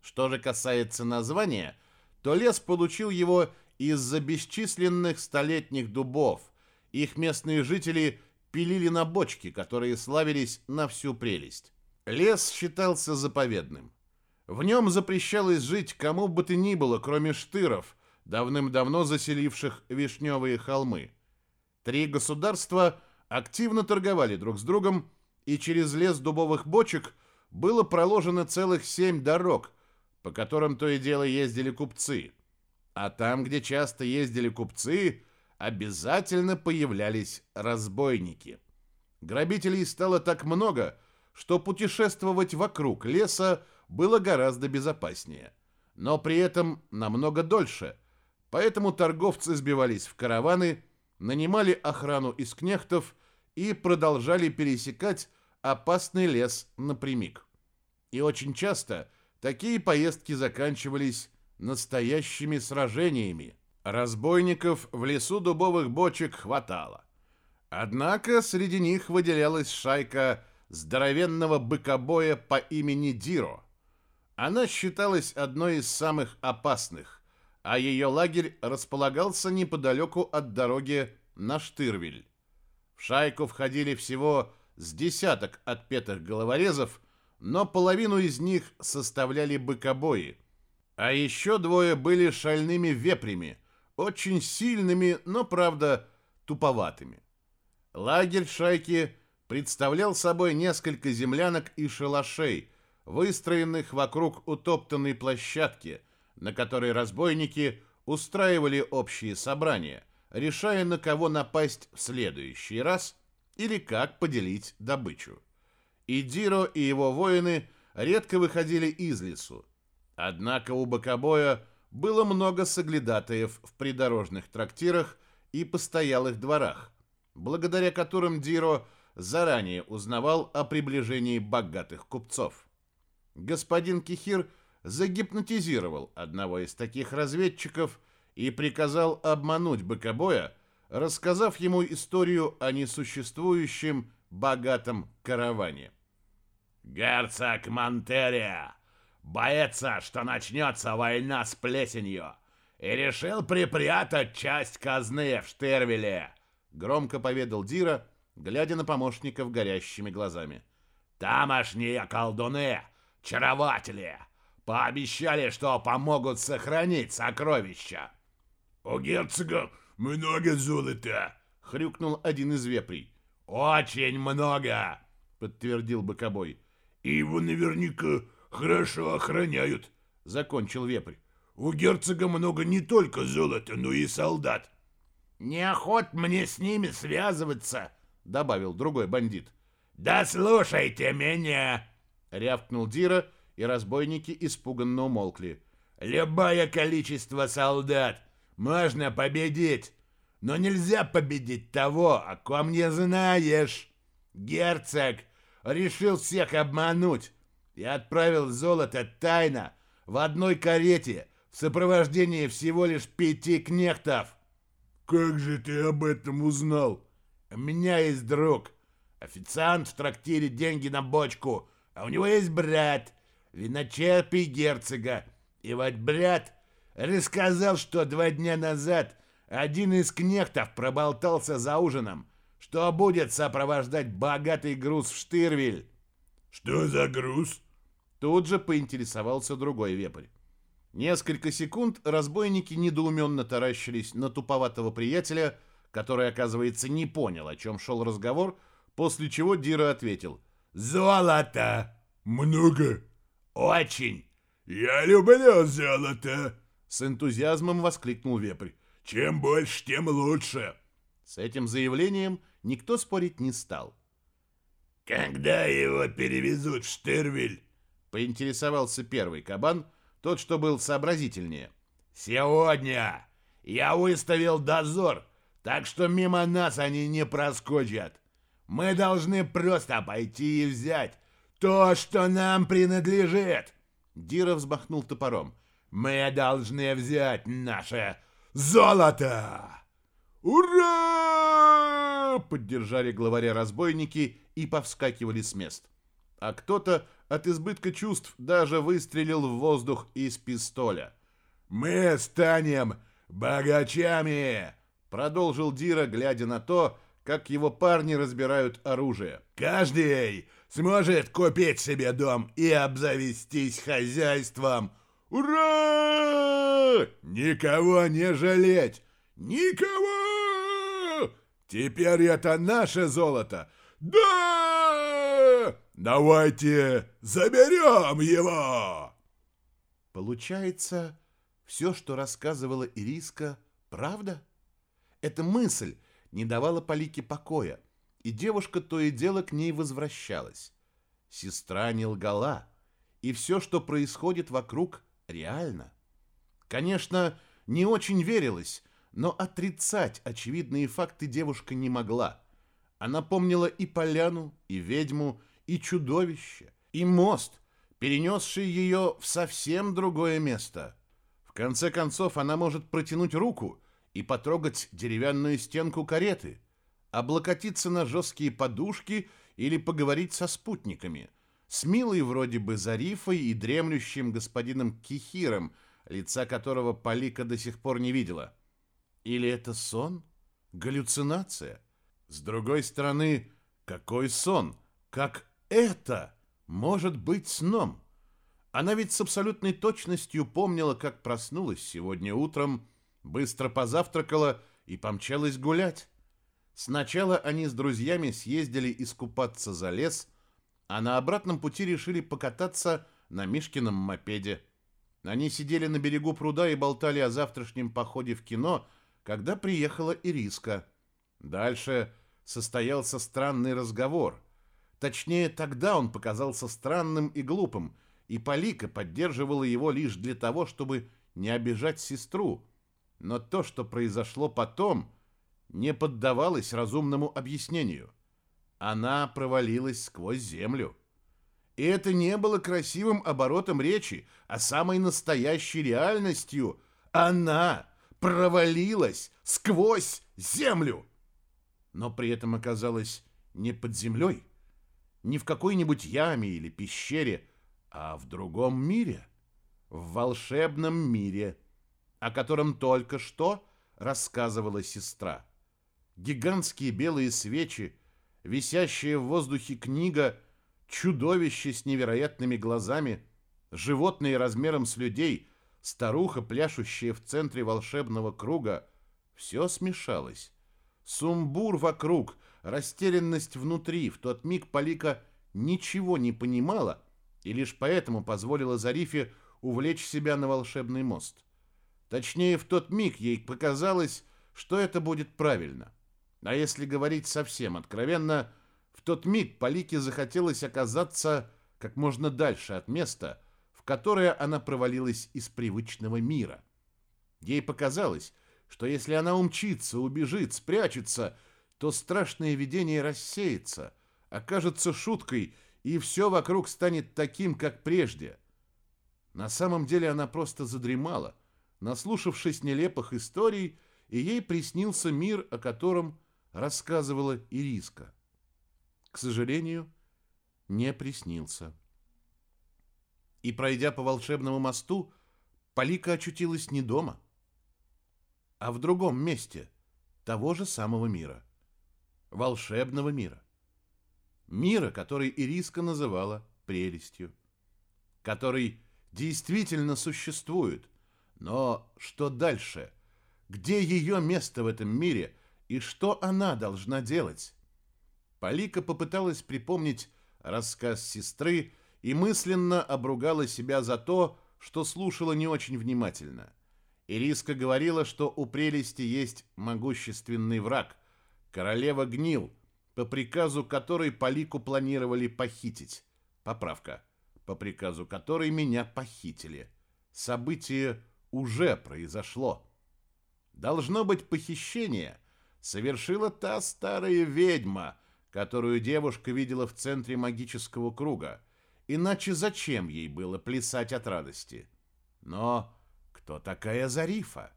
Что же касается названия, то лес получил его из-за бесчисленных столетних дубов. Их местные жители пилили на бочки, которые славились на всю прелесть. Лес считался заповедным. В нем запрещалось жить кому бы то ни было, кроме штыров, давным-давно заселивших вишневые холмы. Три государства активно торговали друг с другом, и через лес дубовых бочек было проложено целых семь дорог, по которым то и дело ездили купцы. А там, где часто ездили купцы, обязательно появлялись разбойники. Грабителей стало так много, что путешествовать вокруг леса было гораздо безопаснее, но при этом намного дольше. Поэтому торговцы сбивались в караваны, нанимали охрану из кнехтов и продолжали пересекать опасный лес напрямик. И очень часто такие поездки заканчивались настоящими сражениями. Разбойников в лесу дубовых бочек хватало. Однако среди них выделялась шайка здоровенного быкобоя по имени Диро. Она считалась одной из самых опасных, а ее лагерь располагался неподалеку от дороги на Штырвель. В шайку входили всего с десяток отпетых головорезов, но половину из них составляли быкобои, а еще двое были шальными вепрями, очень сильными, но, правда, туповатыми. Лагерь шайки представлял собой несколько землянок и шалашей, выстроенных вокруг утоптанной площадки, на которой разбойники устраивали общие собрания, решая, на кого напасть в следующий раз или как поделить добычу. И Диро, и его воины редко выходили из лесу. Однако у Бокобоя было много соглядатаев в придорожных трактирах и постоялых дворах, благодаря которым Диро заранее узнавал о приближении богатых купцов. Господин Кихир загипнотизировал одного из таких разведчиков и приказал обмануть быкобоя, рассказав ему историю о несуществующем богатом караване. «Герцог Монтерия боится, что начнется война с плесенью, и решил припрятать часть казны в Штервиле», громко поведал Дира, глядя на помощников горящими глазами. «Тамошние колдуны, чарователи, пообещали, что помогут сохранить сокровища». «У герцога много золота», — хрюкнул один из вепрей. «Очень много», — подтвердил быкобой. «И его наверняка хорошо охраняют», — закончил вепрь. «У герцога много не только золота, но и солдат». «Неохот мне с ними связываться», — добавил другой бандит. «Да слушайте меня!» — рявкнул Дира, и разбойники испуганно умолкли. «Любое количество солдат можно победить, но нельзя победить того, о ком не знаешь. Герцог решил всех обмануть и отправил золото тайно в одной карете в сопровождении всего лишь пяти кнехтов. Как же ты об этом узнал? У меня есть друг, официант в трактире деньги на бочку, а у него есть брат, виночерпий герцога. И вот брат рассказал, что два дня назад один из кнехтов проболтался за ужином, что будет сопровождать богатый груз в Штырвиль. Что за груз? Тут же поинтересовался другой вепрь. Несколько секунд разбойники недоуменно таращились на туповатого приятеля, который, оказывается, не понял, о чем шел разговор, после чего Дира ответил. «Золото!» «Много?» «Очень!» «Я люблю золото!» С энтузиазмом воскликнул вепрь. «Чем больше, тем лучше!» С этим заявлением никто спорить не стал. «Когда его перевезут в Штырвиль?» Поинтересовался первый кабан, тот, что был сообразительнее. «Сегодня! Я выставил дозор, так что мимо нас они не проскочат. Мы должны просто пойти и взять то, что нам принадлежит!» Дира взмахнул топором. «Мы должны взять наше золото!» «Ура!» — поддержали главаря разбойники и повскакивали с мест. А кто-то от избытка чувств даже выстрелил в воздух из пистоля. «Мы станем богачами!» — продолжил Дира, глядя на то, как его парни разбирают оружие. «Каждый сможет купить себе дом и обзавестись хозяйством. Ура! Никого не жалеть! Никого! Теперь это наше золото! Да! Давайте заберем его!» Получается, все, что рассказывала Ириска, правда? Эта мысль не давала Полике покоя, и девушка то и дело к ней возвращалась. Сестра не лгала, и все, что происходит вокруг, реально. Конечно, не очень верилось, но отрицать очевидные факты девушка не могла. Она помнила и поляну, и ведьму, и чудовище, и мост, перенесший ее в совсем другое место. В конце концов, она может протянуть руку и потрогать деревянную стенку кареты, облокотиться на жесткие подушки или поговорить со спутниками, с милой вроде бы Зарифой и дремлющим господином Кихиром, лица которого Полика до сих пор не видела. Или это сон? Галлюцинация? С другой стороны, какой сон? Как это может быть сном? Она ведь с абсолютной точностью помнила, как проснулась сегодня утром, быстро позавтракала и помчалась гулять. Сначала они с друзьями съездили искупаться за лес, а на обратном пути решили покататься на Мишкином мопеде. Они сидели на берегу пруда и болтали о завтрашнем походе в кино, когда приехала Ириска. Дальше состоялся странный разговор. Точнее, тогда он показался странным и глупым, и Полика поддерживала его лишь для того, чтобы не обижать сестру. Но то, что произошло потом, не поддавалось разумному объяснению. Она провалилась сквозь землю. И это не было красивым оборотом речи, а самой настоящей реальностью. Она провалилась сквозь землю. Но при этом оказалась не под землей, не в какой-нибудь яме или пещере, а в другом мире, в волшебном мире, о котором только что рассказывала сестра. Гигантские белые свечи, висящая в воздухе книга, чудовище с невероятными глазами, животные размером с людей, старуха, пляшущая в центре волшебного круга, все смешалось. Сумбур вокруг, растерянность внутри. В тот миг Полика ничего не понимала и лишь поэтому позволила Зарифе увлечь себя на волшебный мост. Точнее, в тот миг ей показалось, что это будет правильно. А если говорить совсем откровенно, в тот миг Полике захотелось оказаться как можно дальше от места, в которое она провалилась из привычного мира. Ей показалось, что если она умчится, убежит, спрячется, то страшное видение рассеется, окажется шуткой, и все вокруг станет таким, как прежде. На самом деле она просто задремала, наслушавшись нелепых историй, и ей приснился мир, о котором рассказывала Ириска. К сожалению, не приснился. И, пройдя по волшебному мосту, Полика очутилась не дома, а в другом месте того же самого мира. Волшебного мира. Мира, который Ириска называла прелестью. Который действительно существует. Но что дальше? Где ее место в этом мире и что она должна делать? Полика попыталась припомнить рассказ сестры и мысленно обругала себя за то, что слушала не очень внимательно. Ириска говорила, что у прелести есть могущественный враг – королева Гнил, по приказу которой Полику планировали похитить. Поправка – по приказу которой меня похитили. Событие уже произошло. Должно быть, похищение совершила та старая ведьма, которую девушка видела в центре магического круга. Иначе зачем ей было плясать от радости? Но кто такая Зарифа?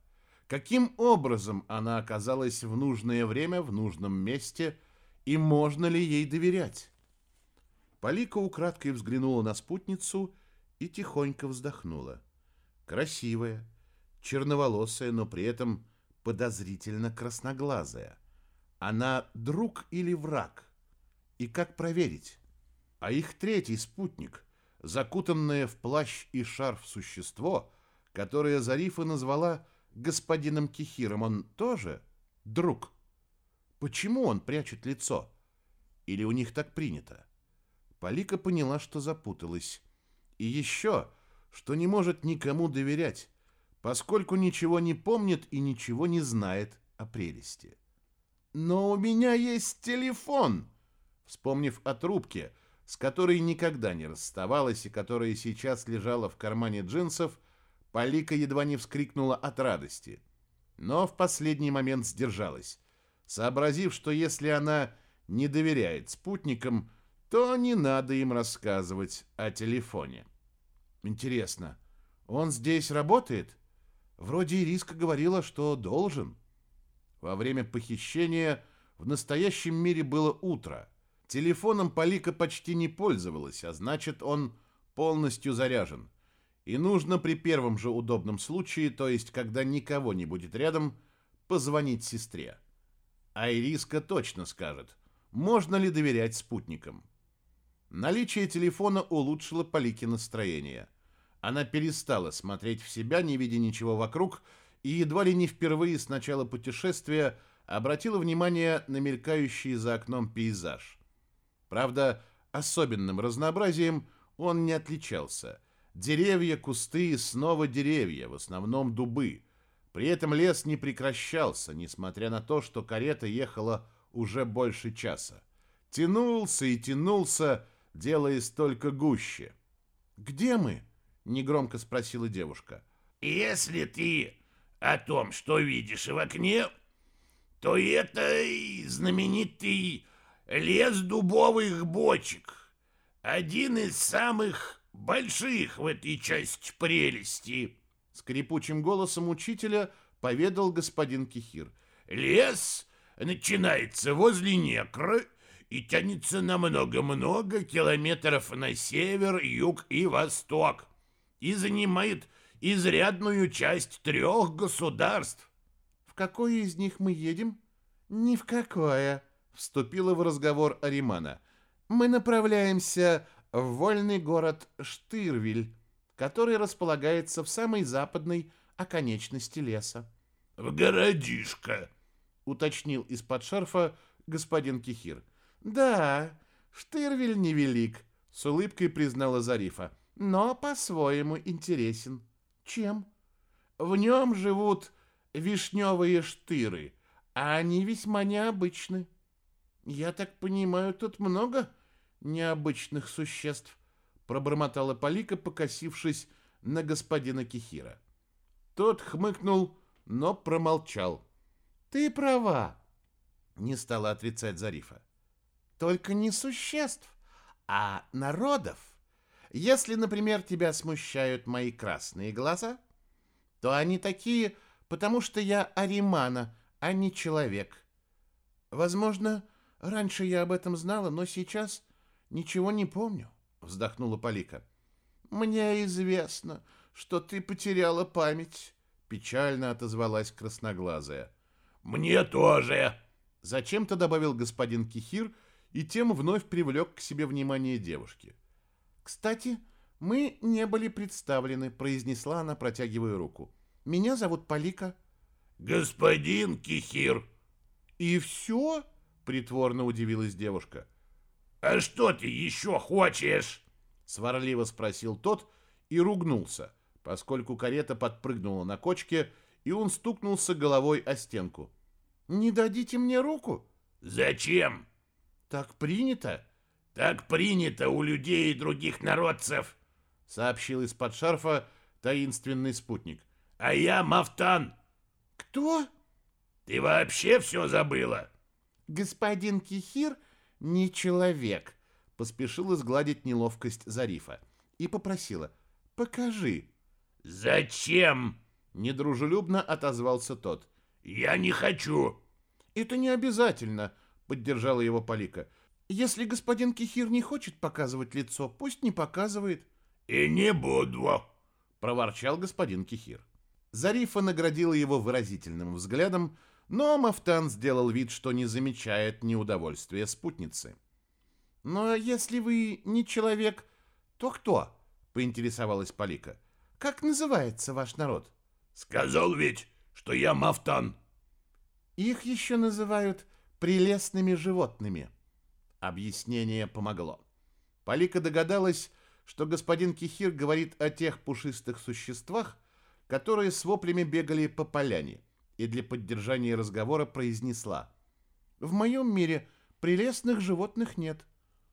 Каким образом она оказалась в нужное время в нужном месте и можно ли ей доверять? Полика украдкой взглянула на спутницу и тихонько вздохнула. Красивая, черноволосая, но при этом подозрительно красноглазая. Она друг или враг? И как проверить? А их третий спутник, закутанное в плащ и шарф существо, которое Зарифа назвала господином Кихиром, он тоже друг? Почему он прячет лицо? Или у них так принято? Полика поняла, что запуталась. И еще, что не может никому доверять, поскольку ничего не помнит и ничего не знает о прелести. «Но у меня есть телефон!» Вспомнив о трубке, с которой никогда не расставалась и которая сейчас лежала в кармане джинсов, Полика едва не вскрикнула от радости. Но в последний момент сдержалась, сообразив, что если она не доверяет спутникам, то не надо им рассказывать о телефоне. Интересно, он здесь работает? Вроде Ириска говорила, что должен. Во время похищения в настоящем мире было утро. Телефоном Полика почти не пользовалась, а значит, он полностью заряжен. И нужно при первом же удобном случае, то есть когда никого не будет рядом, позвонить сестре. А Ириска точно скажет, можно ли доверять спутникам. Наличие телефона улучшило Полике настроение. Она перестала смотреть в себя, не видя ничего вокруг, и едва ли не впервые с начала путешествия обратила внимание на мелькающий за окном пейзаж. Правда, особенным разнообразием он не отличался. Деревья, кусты и снова деревья, в основном дубы. При этом лес не прекращался, несмотря на то, что карета ехала уже больше часа. Тянулся и тянулся, делаясь только гуще. «Где мы?» — негромко спросила девушка. «Если ты о том, что видишь в окне, то это знаменитый лес дубовых бочек, один из самых больших в этой части прелести», — скрипучим голосом учителя поведал господин Кихир. «Лес начинается возле некры и тянется на много-много километров на север, юг и восток, и занимает изрядную часть трех государств. В какое из них мы едем? Ни в какое, вступила в разговор Аримана. Мы направляемся в вольный город Штырвиль, который располагается в самой западной оконечности леса. В городишко, уточнил из-под шарфа господин Кихир. «Да, Штырвель невелик», — с улыбкой признала Зарифа, «но по-своему интересен». «Чем?» «В нем живут вишневые штыры, а они весьма необычны». «Я так понимаю, тут много необычных существ», — пробормотала Полика, покосившись на господина Кихира. Тот хмыкнул, но промолчал. «Ты права», — не стала отрицать Зарифа. только не существ, а народов. Если, например, тебя смущают мои красные глаза, то они такие, потому что я Аримана, а не человек. Возможно, раньше я об этом знала, но сейчас ничего не помню, вздохнула Полика. Мне известно, что ты потеряла память, печально отозвалась красноглазая. Мне тоже, зачем-то добавил господин Кихир и тем вновь привлек к себе внимание девушки. Кстати, мы не были представлены, произнесла она, протягивая руку. Меня зовут Полика. Господин Кихир. И все? Притворно удивилась девушка. А что ты еще хочешь? Сварливо спросил тот и ругнулся, поскольку карета подпрыгнула на кочке, и он стукнулся головой о стенку. «Не дадите мне руку?» «Зачем?» «Так принято». «Так принято у людей и других народцев», — сообщил из-под шарфа таинственный спутник. «А я Мафтан». «Кто?» «Ты вообще все забыла?» «Господин Кихир не человек», — поспешила сгладить неловкость Зарифа и попросила. «Покажи». «Зачем?» — недружелюбно отозвался тот. «Я не хочу». «Это не обязательно», — поддержала его Полика. «Если господин Кихир не хочет показывать лицо, пусть не показывает». «И не буду», — проворчал господин Кихир. Зарифа наградила его выразительным взглядом, но Мафтан сделал вид, что не замечает неудовольствия спутницы. «Но если вы не человек, то кто?» — поинтересовалась Полика. «Как называется ваш народ?» «Сказал ведь, что я Мафтан». «Их еще называют прелестными животными». Объяснение помогло. Полика догадалась, что господин Кихир говорит о тех пушистых существах, которые с воплями бегали по поляне и для поддержания разговора произнесла. «В моем мире прелестных животных нет».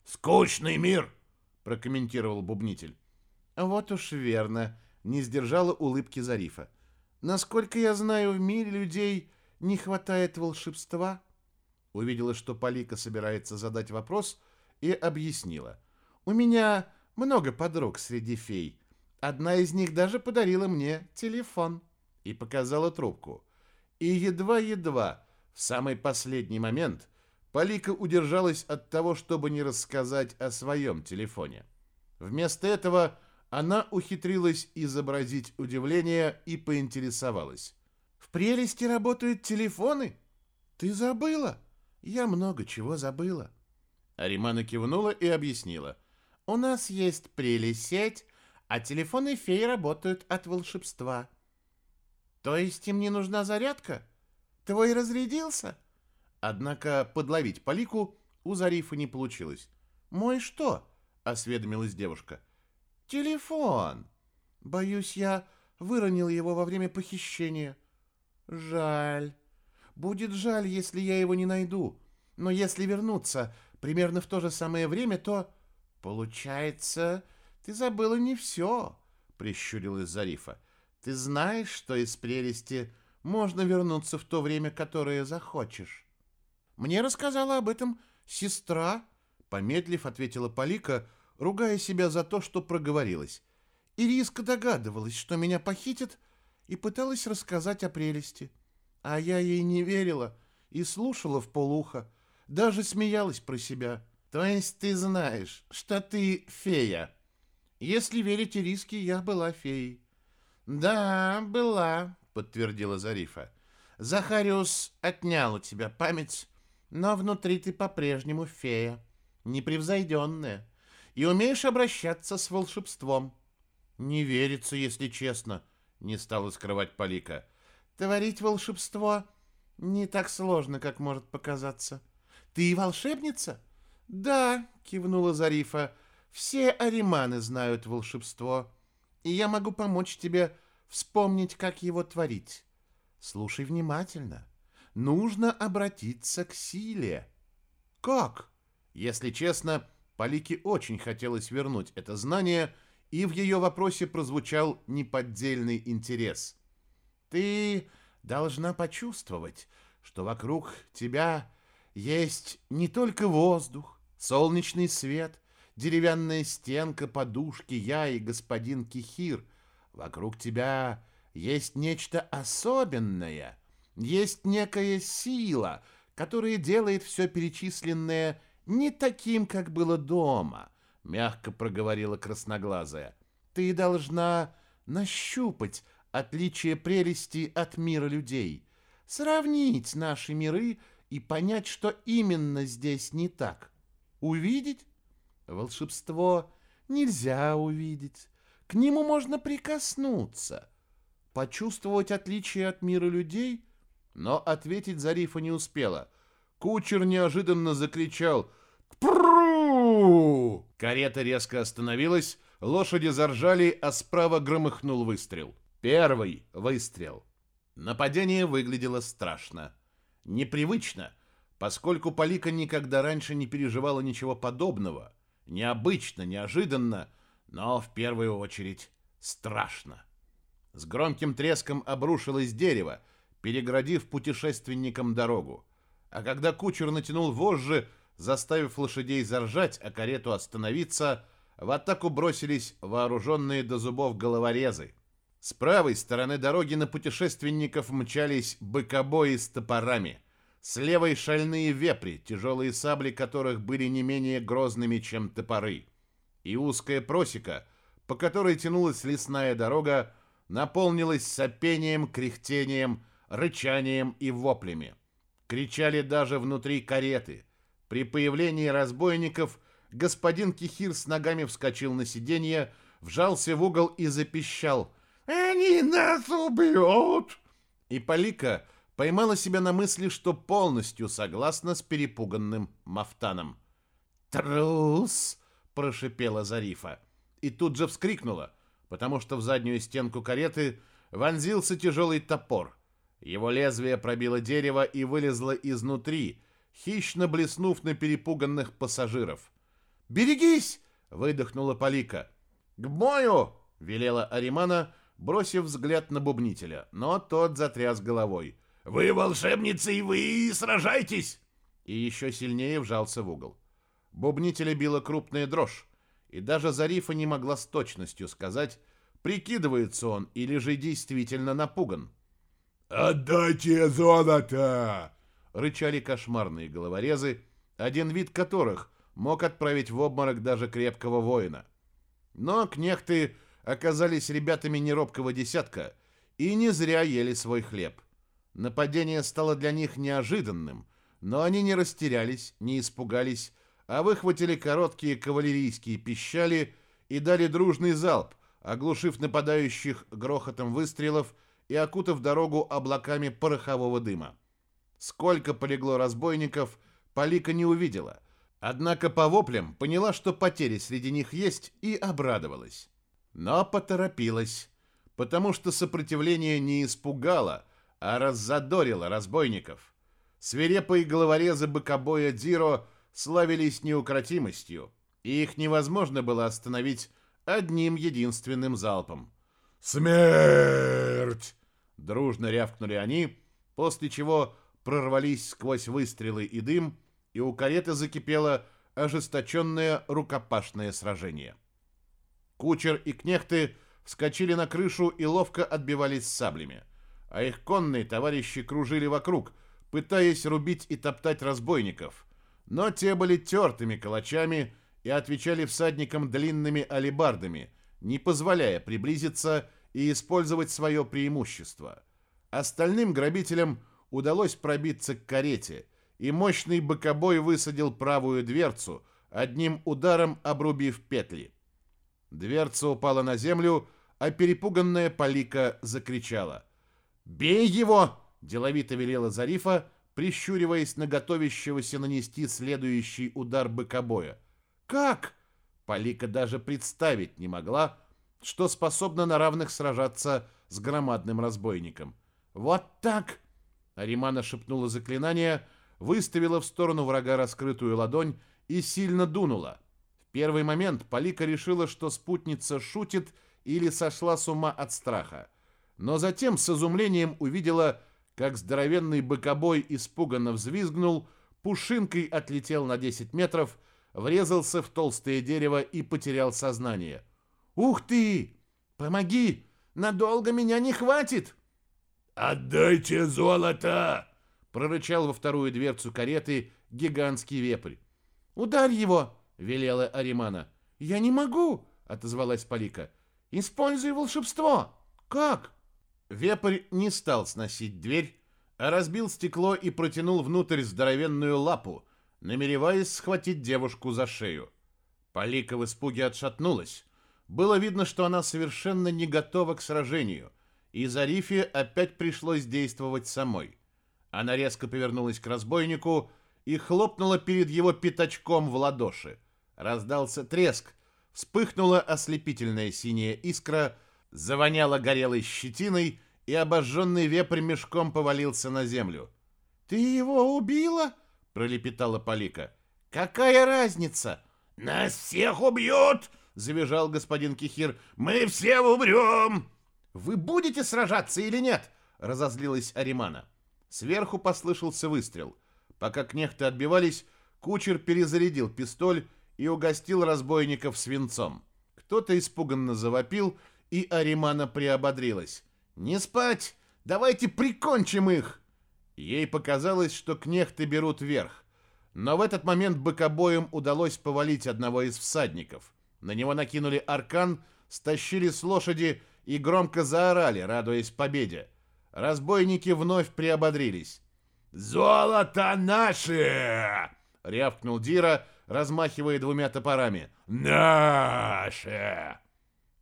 «Скучный мир», — прокомментировал бубнитель. «Вот уж верно», — не сдержала улыбки Зарифа. «Насколько я знаю, в мире людей не хватает волшебства». Увидела, что Полика собирается задать вопрос, и объяснила. «У меня много подруг среди фей. Одна из них даже подарила мне телефон» и показала трубку. И едва-едва, в самый последний момент, Полика удержалась от того, чтобы не рассказать о своем телефоне. Вместо этого она ухитрилась изобразить удивление и поинтересовалась. «В прелести работают телефоны? Ты забыла? Я много чего забыла». Аримана кивнула и объяснила. «У нас есть прелесть-сеть, а телефоны феи работают от волшебства. То есть им не нужна зарядка? Твой разрядился? Однако подловить Полику у Зарифа не получилось. Мой что? Осведомилась девушка. Телефон. Боюсь, я выронил его во время похищения. Жаль. Будет жаль, если я его не найду. Но если вернуться примерно в то же самое время, то... Получается, ты забыла не все, прищурилась Зарифа. Ты знаешь, что из прелести можно вернуться в то время, которое захочешь. Мне рассказала об этом сестра, помедлив ответила Полика, ругая себя за то, что проговорилась. Ириска догадывалась, что меня похитят, и пыталась рассказать о прелести. А я ей не верила и слушала в полухо, даже смеялась про себя. То есть ты знаешь, что ты фея? Если верить Ириске, я была феей. «Да, была», — подтвердила Зарифа. «Захариус отнял у тебя память, но внутри ты по-прежнему фея, непревзойденная, и умеешь обращаться с волшебством». «Не верится, если честно», — не стала скрывать Полика. «Творить волшебство не так сложно, как может показаться. Ты волшебница?» «Да», — кивнула Зарифа, — «все ариманы знают волшебство» и я могу помочь тебе вспомнить, как его творить. Слушай внимательно. Нужно обратиться к силе. Как? Если честно, Полике очень хотелось вернуть это знание, и в ее вопросе прозвучал неподдельный интерес. Ты должна почувствовать, что вокруг тебя есть не только воздух, Солнечный свет, деревянная стенка, подушки, я и господин Кихир. Вокруг тебя есть нечто особенное, есть некая сила, которая делает все перечисленное не таким, как было дома, мягко проговорила красноглазая. Ты должна нащупать отличие прелести от мира людей, сравнить наши миры и понять, что именно здесь не так. Увидеть? Волшебство нельзя увидеть. К нему можно прикоснуться. Почувствовать отличие от мира людей? Но ответить Зарифа не успела. Кучер неожиданно закричал «Пру!». Карета резко остановилась, лошади заржали, а справа громыхнул выстрел. Первый выстрел. Нападение выглядело страшно. Непривычно — поскольку Полика никогда раньше не переживала ничего подобного. Необычно, неожиданно, но в первую очередь страшно. С громким треском обрушилось дерево, переградив путешественникам дорогу. А когда кучер натянул вожжи, заставив лошадей заржать, а карету остановиться, в атаку бросились вооруженные до зубов головорезы. С правой стороны дороги на путешественников мчались быкобои с топорами. С левой шальные вепри, тяжелые сабли которых были не менее грозными, чем топоры. И узкая просека, по которой тянулась лесная дорога, наполнилась сопением, кряхтением, рычанием и воплями. Кричали даже внутри кареты. При появлении разбойников господин Кихир с ногами вскочил на сиденье, вжался в угол и запищал. «Они нас убьют!» И Полика поймала себя на мысли, что полностью согласна с перепуганным Мафтаном. «Трус!» – прошипела Зарифа. И тут же вскрикнула, потому что в заднюю стенку кареты вонзился тяжелый топор. Его лезвие пробило дерево и вылезло изнутри, хищно блеснув на перепуганных пассажиров. «Берегись!» — выдохнула Полика. «К бою!» — велела Аримана, бросив взгляд на бубнителя, но тот затряс головой. Вы волшебницы, и вы сражайтесь!» И еще сильнее вжался в угол. Бубнителя била крупная дрожь, и даже Зарифа не могла с точностью сказать, прикидывается он или же действительно напуган. «Отдайте золото!» — рычали кошмарные головорезы, один вид которых мог отправить в обморок даже крепкого воина. Но кнехты оказались ребятами неробкого десятка и не зря ели свой хлеб. Нападение стало для них неожиданным, но они не растерялись, не испугались, а выхватили короткие кавалерийские пищали и дали дружный залп, оглушив нападающих грохотом выстрелов и окутав дорогу облаками порохового дыма. Сколько полегло разбойников, Полика не увидела, однако по воплям поняла, что потери среди них есть, и обрадовалась. Но поторопилась, потому что сопротивление не испугало, а раззадорила разбойников. Свирепые головорезы быкобоя Диро славились неукротимостью, и их невозможно было остановить одним единственным залпом. «Смерть!» — дружно рявкнули они, после чего прорвались сквозь выстрелы и дым, и у кареты закипело ожесточенное рукопашное сражение. Кучер и кнехты вскочили на крышу и ловко отбивались саблями а их конные товарищи кружили вокруг, пытаясь рубить и топтать разбойников. Но те были тертыми калачами и отвечали всадникам длинными алебардами, не позволяя приблизиться и использовать свое преимущество. Остальным грабителям удалось пробиться к карете, и мощный бокобой высадил правую дверцу, одним ударом обрубив петли. Дверца упала на землю, а перепуганная Полика закричала — «Бей его!» – деловито велела Зарифа, прищуриваясь на готовящегося нанести следующий удар быкобоя. «Как?» Полика даже представить не могла, что способна на равных сражаться с громадным разбойником. «Вот так!» Аримана шепнула заклинание, выставила в сторону врага раскрытую ладонь и сильно дунула. Первый момент Полика решила, что спутница шутит или сошла с ума от страха но затем с изумлением увидела, как здоровенный быкобой испуганно взвизгнул, пушинкой отлетел на 10 метров, врезался в толстое дерево и потерял сознание. «Ух ты! Помоги! Надолго меня не хватит!» «Отдайте золото!» — прорычал во вторую дверцу кареты гигантский вепрь. «Ударь его!» — велела Аримана. «Я не могу!» — отозвалась Полика. «Используй волшебство!» «Как?» Вепрь не стал сносить дверь, а разбил стекло и протянул внутрь здоровенную лапу, намереваясь схватить девушку за шею. Полика в испуге отшатнулась. Было видно, что она совершенно не готова к сражению, и Зарифе опять пришлось действовать самой. Она резко повернулась к разбойнику и хлопнула перед его пятачком в ладоши. Раздался треск, вспыхнула ослепительная синяя искра, завоняла горелой щетиной, и обожженный вепрь мешком повалился на землю. «Ты его убила?» — пролепетала Полика. «Какая разница?» «Нас всех убьют!» — завизжал господин Кихир. «Мы все умрем!» «Вы будете сражаться или нет?» — разозлилась Аримана. Сверху послышался выстрел. Пока кнехты отбивались, кучер перезарядил пистоль и угостил разбойников свинцом. Кто-то испуганно завопил, и Аримана приободрилась. «Не спать! Давайте прикончим их!» Ей показалось, что кнехты берут верх. Но в этот момент быкобоем удалось повалить одного из всадников. На него накинули аркан, стащили с лошади и громко заорали, радуясь победе. Разбойники вновь приободрились. «Золото наше!» — рявкнул Дира, размахивая двумя топорами. «Наше!»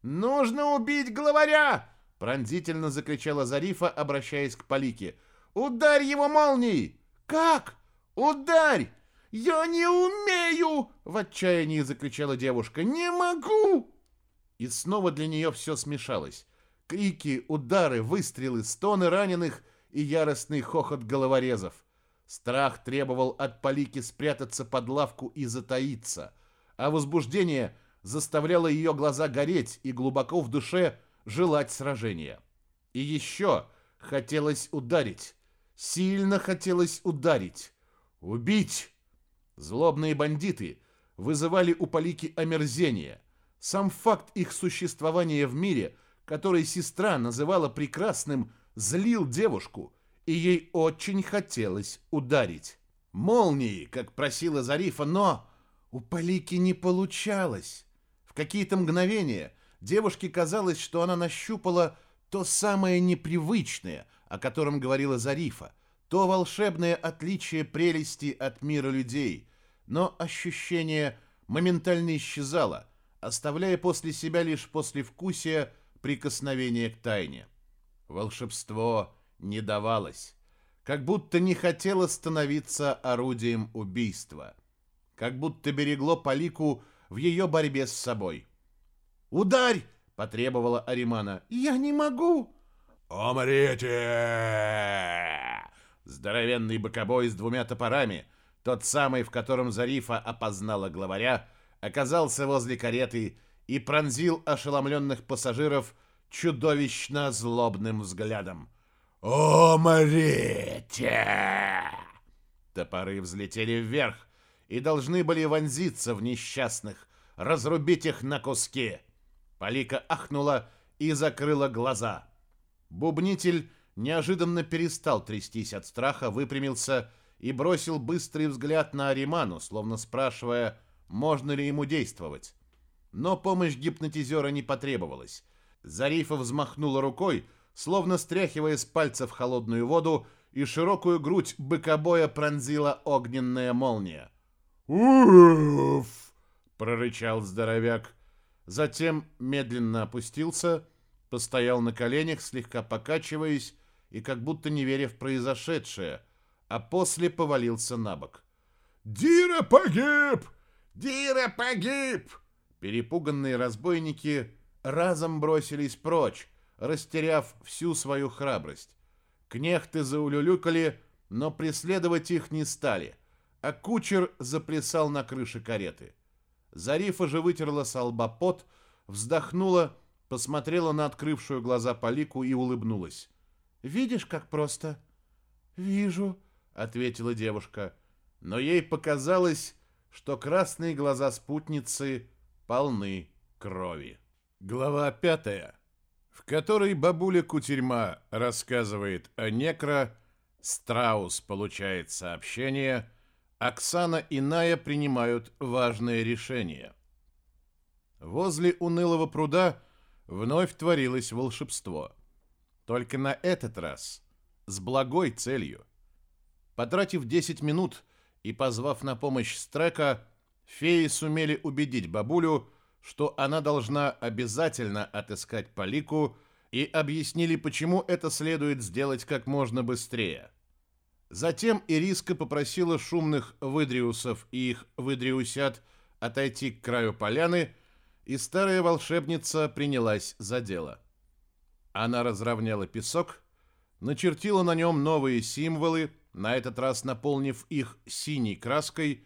«Нужно убить главаря!» — пронзительно закричала Зарифа, обращаясь к Полике. «Ударь его молнией!» «Как? Ударь!» «Я не умею!» — в отчаянии закричала девушка. «Не могу!» И снова для нее все смешалось. Крики, удары, выстрелы, стоны раненых и яростный хохот головорезов. Страх требовал от Полики спрятаться под лавку и затаиться, а возбуждение заставляло ее глаза гореть и глубоко в душе желать сражения. И еще хотелось ударить, сильно хотелось ударить, убить. Злобные бандиты вызывали у Полики омерзение. Сам факт их существования в мире, который сестра называла прекрасным, злил девушку, и ей очень хотелось ударить. Молнии, как просила Зарифа, но у Полики не получалось. В какие-то мгновения девушке казалось, что она нащупала то самое непривычное, о котором говорила Зарифа, то волшебное отличие прелести от мира людей, но ощущение моментально исчезало, оставляя после себя лишь послевкусие прикосновения к тайне. Волшебство не давалось, как будто не хотело становиться орудием убийства, как будто берегло Полику в ее борьбе с собой. «Ударь!» — потребовала Аримана. «Я не могу!» «Умрите!» Здоровенный бокобой с двумя топорами, тот самый, в котором Зарифа опознала главаря, оказался возле кареты и пронзил ошеломленных пассажиров чудовищно злобным взглядом. «Умрите!» Топоры взлетели вверх и должны были вонзиться в несчастных, разрубить их на куски. Полика ахнула и закрыла глаза. Бубнитель неожиданно перестал трястись от страха, выпрямился и бросил быстрый взгляд на Ариману, словно спрашивая, можно ли ему действовать. Но помощь гипнотизера не потребовалась. Зарифа взмахнула рукой, словно стряхивая с пальцев холодную воду, и широкую грудь быкобоя пронзила огненная молния. «Уф!» — прорычал здоровяк. Затем медленно опустился, постоял на коленях, слегка покачиваясь и как будто не веря в произошедшее, а после повалился на бок. «Дира погиб! Дира погиб!» Перепуганные разбойники разом бросились прочь, растеряв всю свою храбрость. Кнехты заулюлюкали, но преследовать их не стали, а кучер заплясал на крыше кареты. Зарифа же вытерла с лба пот, вздохнула, посмотрела на открывшую глаза Полику и улыбнулась. «Видишь, как просто?» «Вижу», — ответила девушка. Но ей показалось, что красные глаза спутницы полны крови. Глава пятая, в которой бабуля Кутерьма рассказывает о некро, Страус получает сообщение, Оксана и Ная принимают важное решение. Возле унылого пруда вновь творилось волшебство. Только на этот раз с благой целью. Потратив 10 минут и позвав на помощь Стрека, феи сумели убедить бабулю, что она должна обязательно отыскать Полику и объяснили, почему это следует сделать как можно быстрее. Затем Ириска попросила шумных выдриусов и их выдриусят отойти к краю поляны, и старая волшебница принялась за дело. Она разровняла песок, начертила на нем новые символы, на этот раз наполнив их синей краской,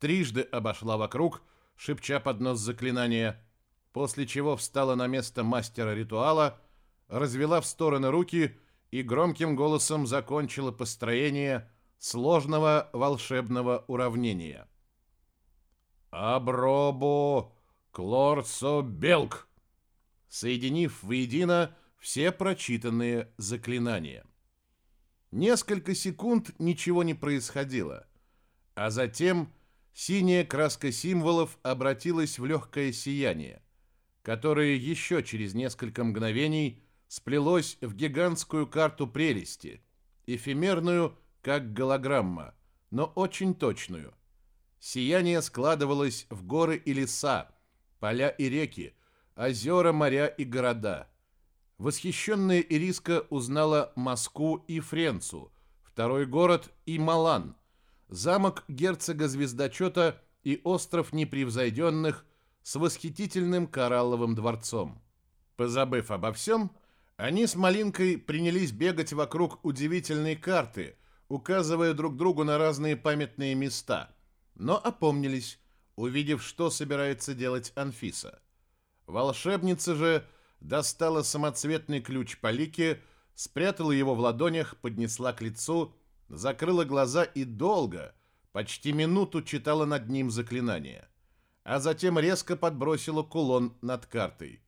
трижды обошла вокруг, шепча под нос заклинания, после чего встала на место мастера ритуала, развела в стороны руки и громким голосом закончила построение сложного волшебного уравнения. «Абробо клорсо белк», соединив воедино все прочитанные заклинания. Несколько секунд ничего не происходило, а затем синяя краска символов обратилась в легкое сияние, которое еще через несколько мгновений сплелось в гигантскую карту прелести, эфемерную, как голограмма, но очень точную. Сияние складывалось в горы и леса, поля и реки, озера, моря и города – Восхищенная Ириска узнала Москву и Френцу, второй город и Малан, замок герцога Звездочета и остров непревзойденных с восхитительным коралловым дворцом. Позабыв обо всем, они с Малинкой принялись бегать вокруг удивительной карты, указывая друг другу на разные памятные места, но опомнились, увидев, что собирается делать Анфиса. Волшебница же достала самоцветный ключ Полики, спрятала его в ладонях, поднесла к лицу, закрыла глаза и долго, почти минуту читала над ним заклинание, а затем резко подбросила кулон над картой.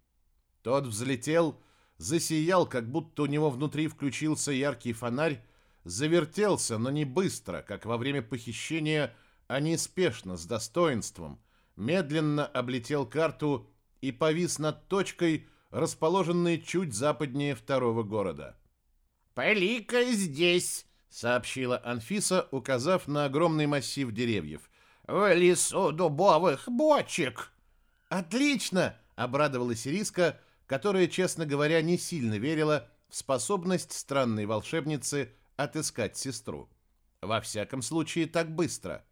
Тот взлетел, засиял, как будто у него внутри включился яркий фонарь, завертелся, но не быстро, как во время похищения, а неспешно, с достоинством, медленно облетел карту и повис над точкой, расположенные чуть западнее второго города. «Полика здесь», — сообщила Анфиса, указав на огромный массив деревьев. «В лесу дубовых бочек». «Отлично!» — обрадовалась Ириска, которая, честно говоря, не сильно верила в способность странной волшебницы отыскать сестру. Во всяком случае, так быстро.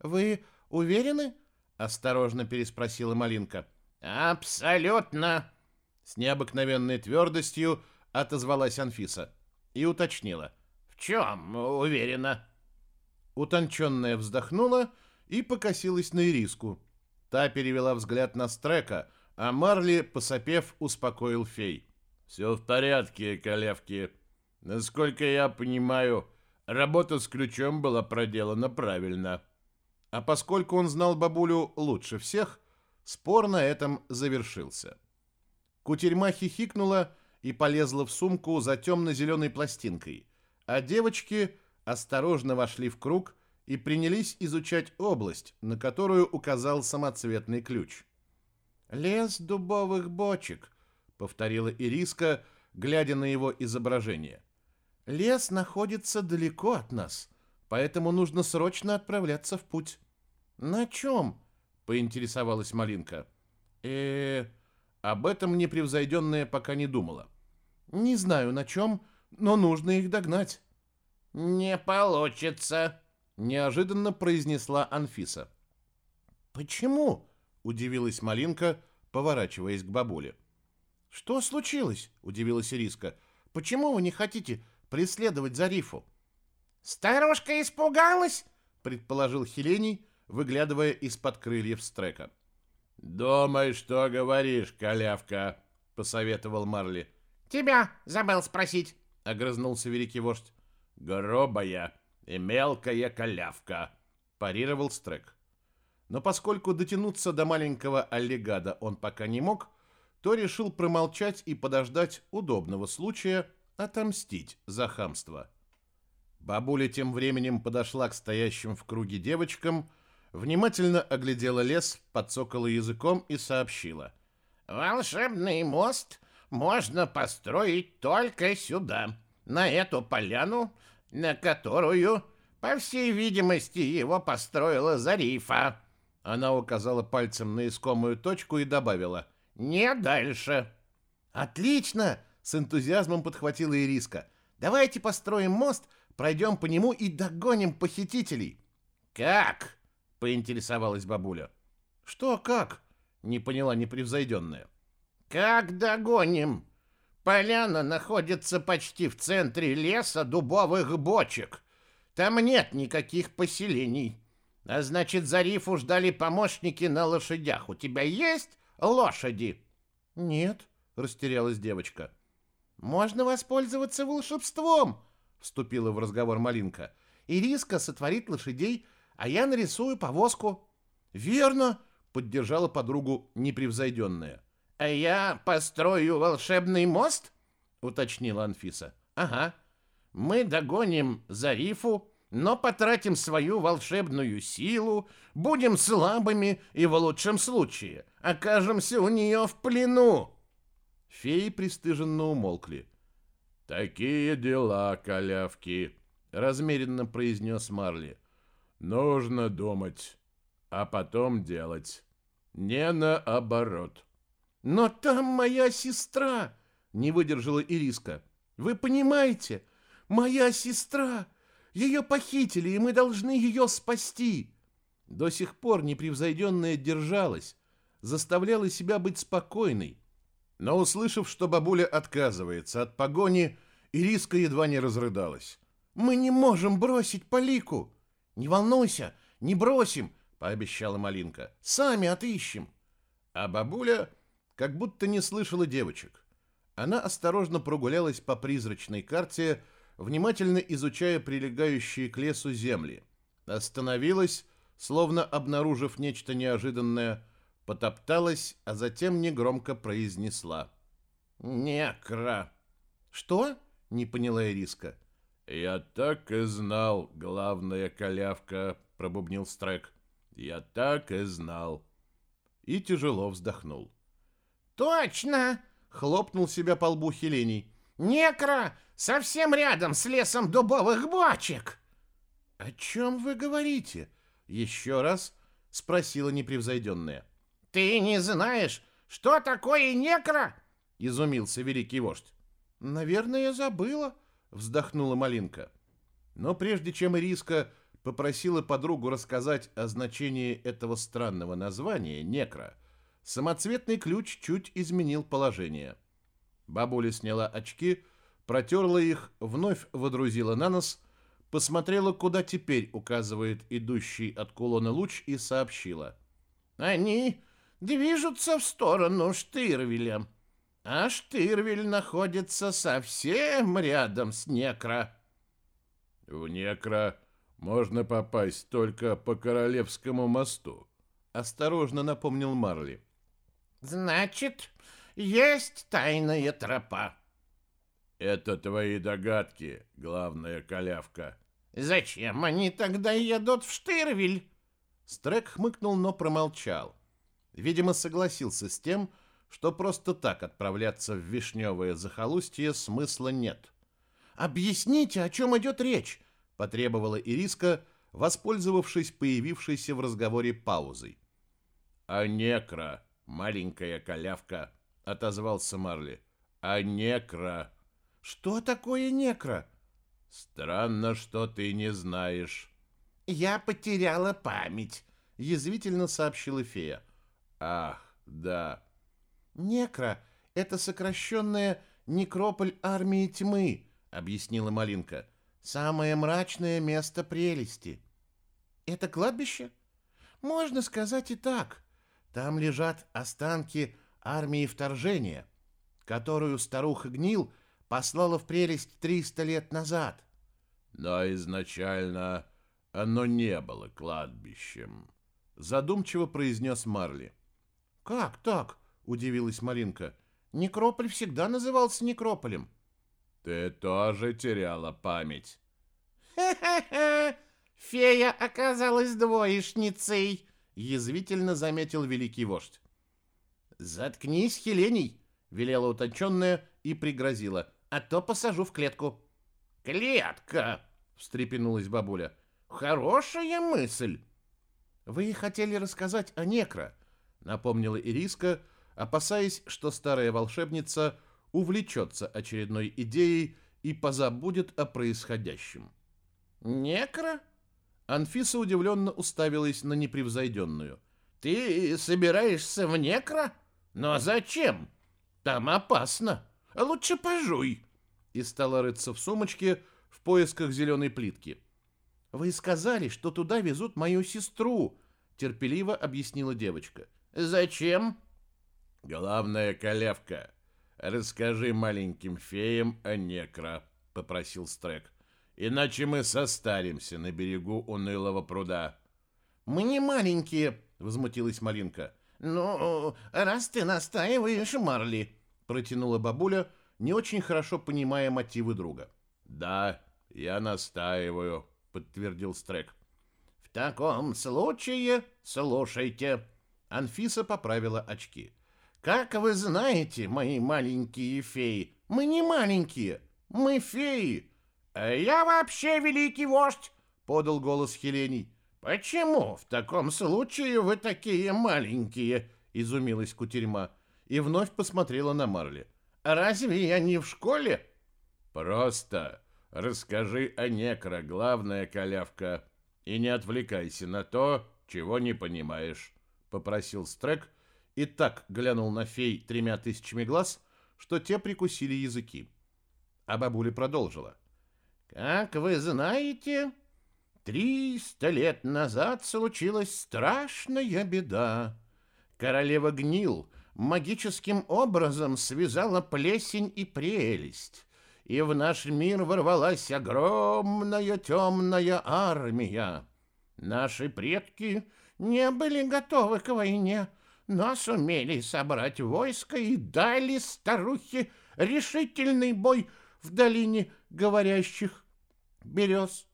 «Вы уверены?» — осторожно переспросила Малинка. «Абсолютно!» С необыкновенной твердостью отозвалась Анфиса и уточнила. «В чем уверена?» Утонченная вздохнула и покосилась на Ириску. Та перевела взгляд на Стрека, а Марли, посопев, успокоил фей. «Все в порядке, колевки. Насколько я понимаю, работа с ключом была проделана правильно». А поскольку он знал бабулю лучше всех, спор на этом завершился. Кутерьма хихикнула и полезла в сумку за темно-зеленой пластинкой, а девочки осторожно вошли в круг и принялись изучать область, на которую указал самоцветный ключ. «Лес дубовых бочек», — повторила Ириска, глядя на его изображение. «Лес находится далеко от нас, поэтому нужно срочно отправляться в путь». «На чем?» — поинтересовалась Малинка. э об этом непревзойденная пока не думала. «Не знаю на чем, но нужно их догнать». «Не получится», — неожиданно произнесла Анфиса. «Почему?» — удивилась Малинка, поворачиваясь к бабуле. «Что случилось?» — удивилась Ириска. «Почему вы не хотите преследовать Зарифу?» «Старушка испугалась?» — предположил Хелений, выглядывая из-под крыльев Стрека. «Думай, что говоришь, колявка», — посоветовал Марли. «Тебя забыл спросить», — огрызнулся великий вождь. «Гробая и мелкая колявка», — парировал Стрек. но поскольку дотянуться до маленького аллигада он пока не мог, то решил промолчать и подождать удобного случая отомстить за хамство. Бабуля тем временем подошла к стоящим в круге девочкам, внимательно оглядела лес, подсокала языком и сообщила. «Волшебный мост можно построить только сюда, на эту поляну, на которую, по всей видимости, его построила Зарифа». Она указала пальцем на искомую точку и добавила «Не дальше». «Отлично!» — с энтузиазмом подхватила Ириска. «Давайте построим мост, пройдем по нему и догоним похитителей». «Как?» — поинтересовалась бабуля. «Что как?» — не поняла непревзойденная. «Как догоним? Поляна находится почти в центре леса дубовых бочек. Там нет никаких поселений. А значит, Зарифу ждали помощники на лошадях. У тебя есть лошади?» «Нет», — растерялась девочка. «Можно воспользоваться волшебством», — вступила в разговор Малинка. «Ириска сотворит лошадей, а я нарисую повозку». «Верно», — поддержала подругу непревзойденная. «А я построю волшебный мост?» — уточнила Анфиса. «Ага. Мы догоним Зарифу, но потратим свою волшебную силу, будем слабыми и в лучшем случае окажемся у нее в плену». Феи пристыженно умолкли. «Такие дела, колявки», — размеренно произнес Марли. «Нужно думать, а потом делать. Не наоборот». «Но там моя сестра!» — не выдержала Ириска. «Вы понимаете? Моя сестра! Ее похитили, и мы должны ее спасти!» До сих пор непревзойденная держалась, заставляла себя быть спокойной. Но, услышав, что бабуля отказывается от погони, Ириска едва не разрыдалась. «Мы не можем бросить Полику!» «Не волнуйся, не бросим!» — пообещала Малинка. «Сами отыщем!» А бабуля как будто не слышала девочек. Она осторожно прогулялась по призрачной карте, внимательно изучая прилегающие к лесу земли. Остановилась, словно обнаружив нечто неожиданное, потопталась, а затем негромко произнесла. «Некра!» «Что?» — не поняла Ириска. «Я так и знал, главная колявка», — пробубнил Стрек. «Я так и знал». И тяжело вздохнул. «Точно!» — хлопнул себя по лбу Хелений. «Некро! Совсем рядом с лесом дубовых бочек!» «О чем вы говорите?» — еще раз спросила непревзойденная. «Ты не знаешь, что такое некро?» — изумился великий вождь. «Наверное, забыла», — вздохнула Малинка. Но прежде чем Ириска попросила подругу рассказать о значении этого странного названия «некро», Самоцветный ключ чуть изменил положение. Бабуля сняла очки, протерла их, вновь водрузила на нос, посмотрела, куда теперь указывает идущий от кулона луч, и сообщила. «Они движутся в сторону Штырвеля, а Штырвель находится совсем рядом с Некро». «В Некро можно попасть только по Королевскому мосту», — осторожно напомнил Марли. Значит, есть тайная тропа. Это твои догадки, главная колявка. Зачем они тогда едут в Штырвиль? Стрек хмыкнул, но промолчал. Видимо, согласился с тем, что просто так отправляться в вишневое захолустье смысла нет. «Объясните, о чем идет речь?» — потребовала Ириска, воспользовавшись появившейся в разговоре паузой. «А некро маленькая колявка», — отозвался Марли. «А некро?» «Что такое некро?» «Странно, что ты не знаешь». «Я потеряла память», — язвительно сообщила фея. «Ах, да». «Некро — это сокращенная некрополь армии тьмы», — объяснила Малинка. «Самое мрачное место прелести». «Это кладбище?» «Можно сказать и так», там лежат останки армии вторжения, которую старуха Гнил послала в прелесть 300 лет назад. Но изначально оно не было кладбищем. задумчиво произнес Марли. Как так? удивилась Маринка. Некрополь всегда назывался некрополем. Ты тоже теряла память. Хе-хе-хе! Фея оказалась двоечницей, язвительно заметил великий вождь. Заткнись, Хелений, велела утонченная и пригрозила, а то посажу в клетку. Клетка, встрепенулась бабуля. Хорошая мысль. Вы хотели рассказать о некро, напомнила Ириска, опасаясь, что старая волшебница увлечется очередной идеей и позабудет о происходящем. «Некро?» Анфиса удивленно уставилась на непревзойденную. «Ты собираешься в некро? Но зачем? Там опасно. Лучше пожуй!» И стала рыться в сумочке в поисках зеленой плитки. «Вы сказали, что туда везут мою сестру», — терпеливо объяснила девочка. «Зачем?» «Главная колевка. Расскажи маленьким феям о некро», — попросил Стрек. «Иначе мы состаримся на берегу унылого пруда». «Мы не маленькие», — возмутилась Малинка. «Ну, раз ты настаиваешь, Марли», — протянула бабуля, не очень хорошо понимая мотивы друга. «Да, я настаиваю», — подтвердил Стрек. «В таком случае слушайте», Анфиса поправила очки. «Как вы знаете, мои маленькие феи, мы не маленькие, мы феи!» «А я вообще великий вождь!» — подал голос Хелений. «Почему в таком случае вы такие маленькие?» — изумилась кутерьма и вновь посмотрела на Марли. «Разве я не в школе?» «Просто расскажи о некро, главная колявка, и не отвлекайся на то, чего не понимаешь» попросил Стрек и так глянул на фей тремя тысячами глаз, что те прикусили языки. А бабуля продолжила. «Как вы знаете, триста лет назад случилась страшная беда. Королева Гнил магическим образом связала плесень и прелесть, и в наш мир ворвалась огромная темная армия. Наши предки — не были готовы к войне, но сумели собрать войско и дали старухе решительный бой в долине говорящих берез.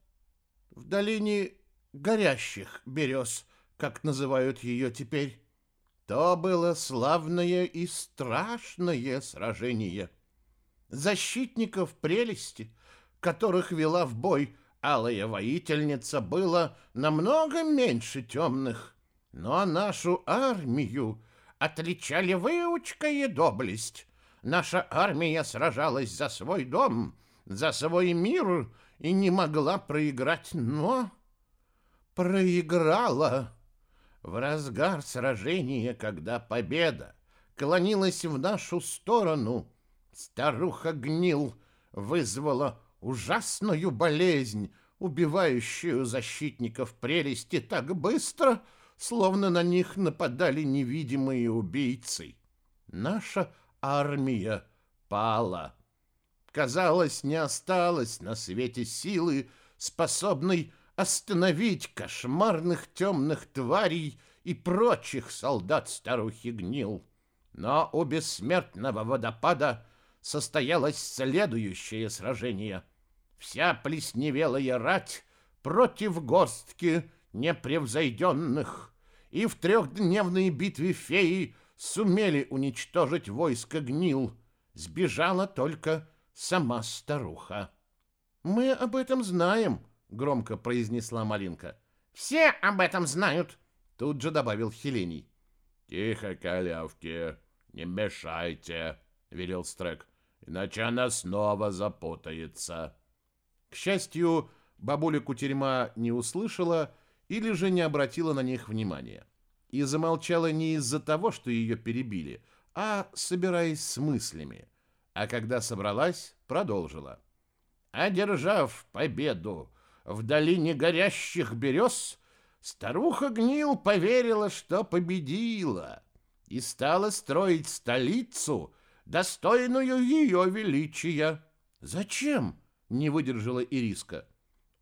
В долине горящих берез, как называют ее теперь. То было славное и страшное сражение. Защитников прелести, которых вела в бой алая воительница было намного меньше темных, но нашу армию отличали выучка и доблесть. Наша армия сражалась за свой дом, за свой мир и не могла проиграть, но проиграла. В разгар сражения, когда победа клонилась в нашу сторону, старуха гнил вызвала ужасную болезнь, убивающую защитников прелести так быстро, словно на них нападали невидимые убийцы. Наша армия пала. Казалось, не осталось на свете силы, способной остановить кошмарных темных тварей и прочих солдат старухи гнил. Но у бессмертного водопада состоялось следующее сражение. Вся плесневелая рать против горстки непревзойденных, и в трехдневной битве феи сумели уничтожить войско гнил. Сбежала только сама старуха. «Мы об этом знаем», — громко произнесла Малинка. «Все об этом знают», — тут же добавил Хелений. «Тихо, колявки, не мешайте», — велел Стрек, — «иначе она снова запутается». К счастью, бабуля Кутерьма не услышала или же не обратила на них внимания. И замолчала не из-за того, что ее перебили, а собираясь с мыслями. А когда собралась, продолжила. Одержав победу в долине горящих берез, старуха Гнил поверила, что победила, и стала строить столицу, достойную ее величия. Зачем? не выдержала Ириска.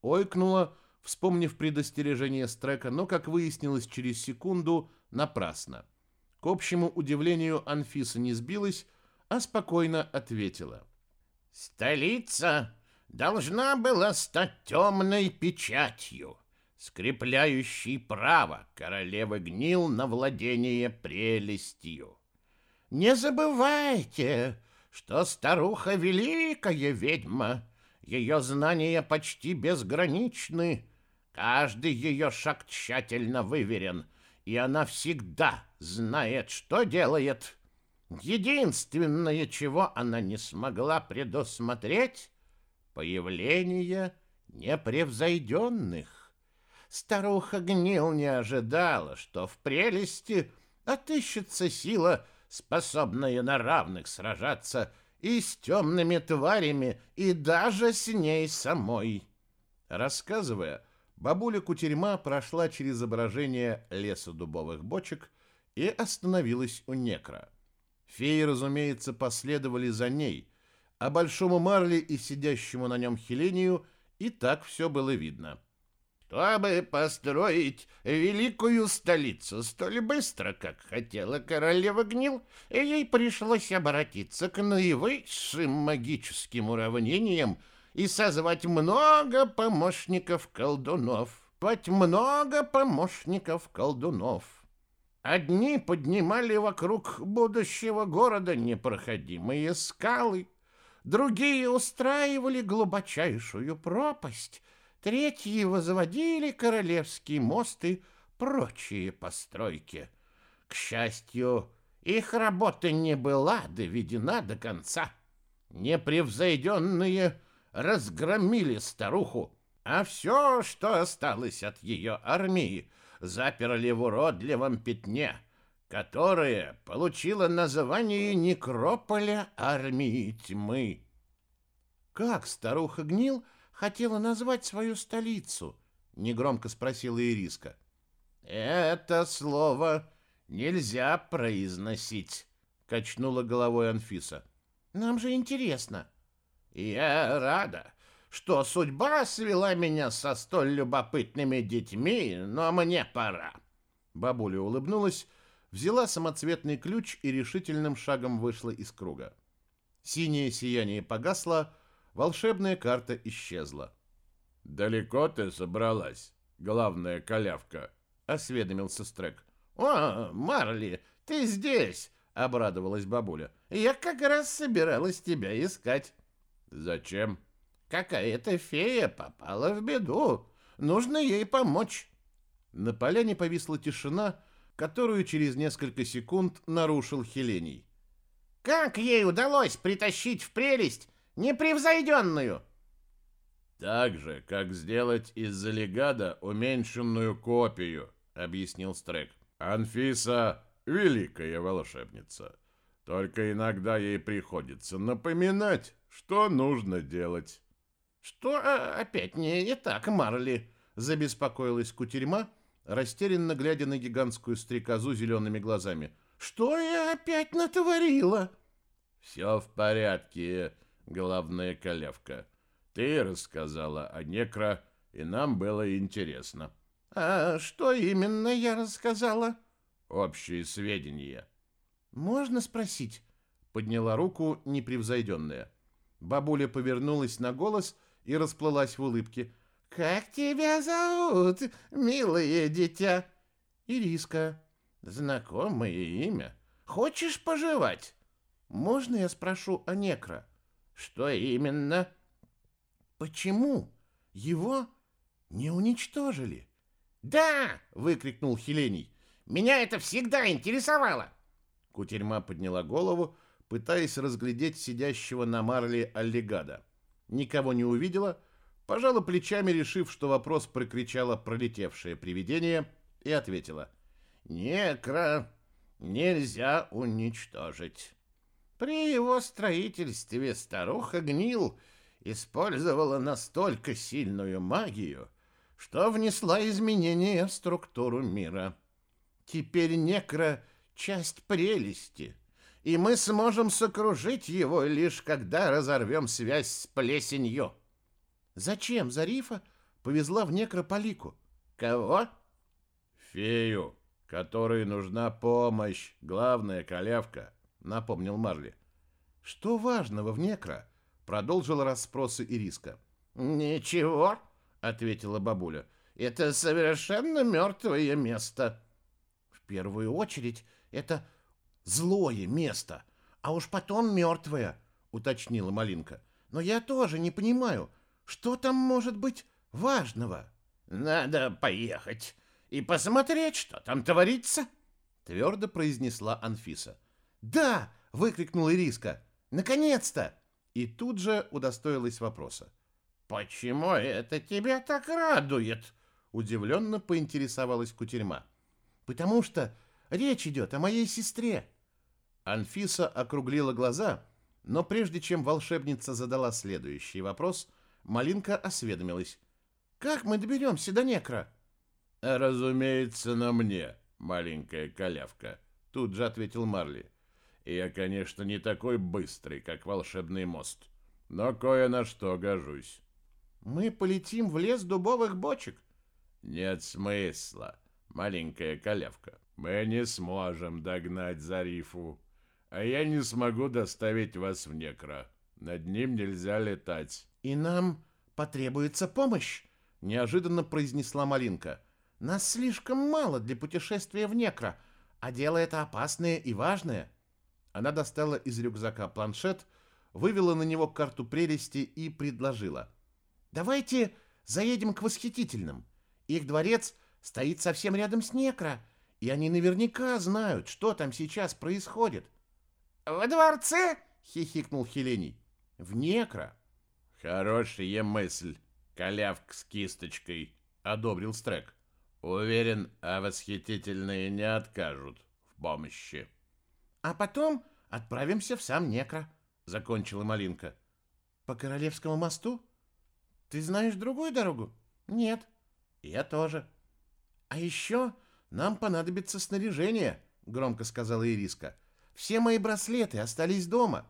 Ойкнула, вспомнив предостережение Стрека, но, как выяснилось через секунду, напрасно. К общему удивлению Анфиса не сбилась, а спокойно ответила. «Столица должна была стать темной печатью, скрепляющей право королевы гнил на владение прелестью. Не забывайте, что старуха великая ведьма, ее знания почти безграничны, каждый ее шаг тщательно выверен, и она всегда знает, что делает. Единственное, чего она не смогла предусмотреть — появление непревзойденных. Старуха гнил не ожидала, что в прелести отыщется сила, способная на равных сражаться и с темными тварями, и даже с ней самой. Рассказывая, бабуля Кутерьма прошла через изображение леса дубовых бочек и остановилась у некра. Феи, разумеется, последовали за ней, а большому Марли и сидящему на нем Хелению и так все было видно. Чтобы построить великую столицу столь быстро, как хотела королева Гнил, ей пришлось обратиться к наивысшим магическим уравнениям и созвать много помощников-колдунов. Пать много помощников-колдунов. Одни поднимали вокруг будущего города непроходимые скалы, другие устраивали глубочайшую пропасть, третьи возводили королевские мосты, прочие постройки. К счастью, их работа не была доведена до конца. Непревзойденные разгромили старуху, а все, что осталось от ее армии, заперли в уродливом пятне, которое получило название некрополя армии тьмы. Как старуха Гнил хотела назвать свою столицу? Негромко спросила Ириска. Это слово нельзя произносить, качнула головой Анфиса. Нам же интересно. Я рада, что судьба свела меня со столь любопытными детьми, но мне пора. Бабуля улыбнулась, взяла самоцветный ключ и решительным шагом вышла из круга. Синее сияние погасло, волшебная карта исчезла. «Далеко ты собралась, главная колявка?» — осведомился Стрек. «О, Марли, ты здесь!» — обрадовалась бабуля. «Я как раз собиралась тебя искать». «Зачем?» Какая-то фея попала в беду. Нужно ей помочь. На поляне повисла тишина, которую через несколько секунд нарушил Хелений. Как ей удалось притащить в прелесть непревзойденную? Так же, как сделать из Залегада уменьшенную копию, объяснил Стрек. Анфиса — великая волшебница. Только иногда ей приходится напоминать, что нужно делать. «Что а, опять не, так, Марли?» — забеспокоилась кутерьма, растерянно глядя на гигантскую стрекозу зелеными глазами. «Что я опять натворила?» «Все в порядке, главная колявка. Ты рассказала о некро, и нам было интересно». «А что именно я рассказала?» «Общие сведения». «Можно спросить?» — подняла руку непревзойденная. Бабуля повернулась на голос — и расплылась в улыбке. «Как тебя зовут, милое дитя?» «Ириска». «Знакомое имя. Хочешь пожевать?» «Можно я спрошу о Некро?» «Что именно?» «Почему его не уничтожили?» «Да!» — выкрикнул Хелений. «Меня это всегда интересовало!» Кутерьма подняла голову, пытаясь разглядеть сидящего на марле аллигада никого не увидела, пожала плечами, решив, что вопрос прокричало пролетевшее привидение, и ответила. «Некро нельзя уничтожить. При его строительстве старуха Гнил использовала настолько сильную магию, что внесла изменения в структуру мира. Теперь некро — часть прелести — и мы сможем сокружить его лишь когда разорвем связь с плесенью. Зачем Зарифа повезла в некрополику. Кого? Фею, которой нужна помощь, главная колявка, напомнил Марли. Что важного в некро? Продолжила расспросы Ириска. Ничего, ответила бабуля. Это совершенно мертвое место. В первую очередь, это злое место, а уж потом мертвое, уточнила Малинка. Но я тоже не понимаю, что там может быть важного. Надо поехать и посмотреть, что там творится, твердо произнесла Анфиса. Да, выкрикнула Ириска. Наконец-то! И тут же удостоилась вопроса. Почему это тебя так радует? Удивленно поинтересовалась Кутерьма. Потому что речь идет о моей сестре. Анфиса округлила глаза, но прежде чем волшебница задала следующий вопрос, Малинка осведомилась. «Как мы доберемся до Некра?» «Разумеется, на мне, маленькая колявка», — тут же ответил Марли. «Я, конечно, не такой быстрый, как волшебный мост, но кое на что гожусь». «Мы полетим в лес дубовых бочек». «Нет смысла, маленькая колявка. Мы не сможем догнать Зарифу, а я не смогу доставить вас в Некро. Над ним нельзя летать». «И нам потребуется помощь», — неожиданно произнесла Малинка. «Нас слишком мало для путешествия в Некро, а дело это опасное и важное». Она достала из рюкзака планшет, вывела на него карту прелести и предложила. «Давайте заедем к восхитительным. Их дворец стоит совсем рядом с Некро, и они наверняка знают, что там сейчас происходит». «В дворце?» — хихикнул Хелений. «В Некро». «Хорошая мысль, колявка с кисточкой», — одобрил Стрек. «Уверен, а восхитительные не откажут в помощи». «А потом отправимся в сам Некро», — закончила Малинка. «По Королевскому мосту? Ты знаешь другую дорогу?» «Нет». «Я тоже». «А еще нам понадобится снаряжение», — громко сказала Ириска. «Все мои браслеты остались дома».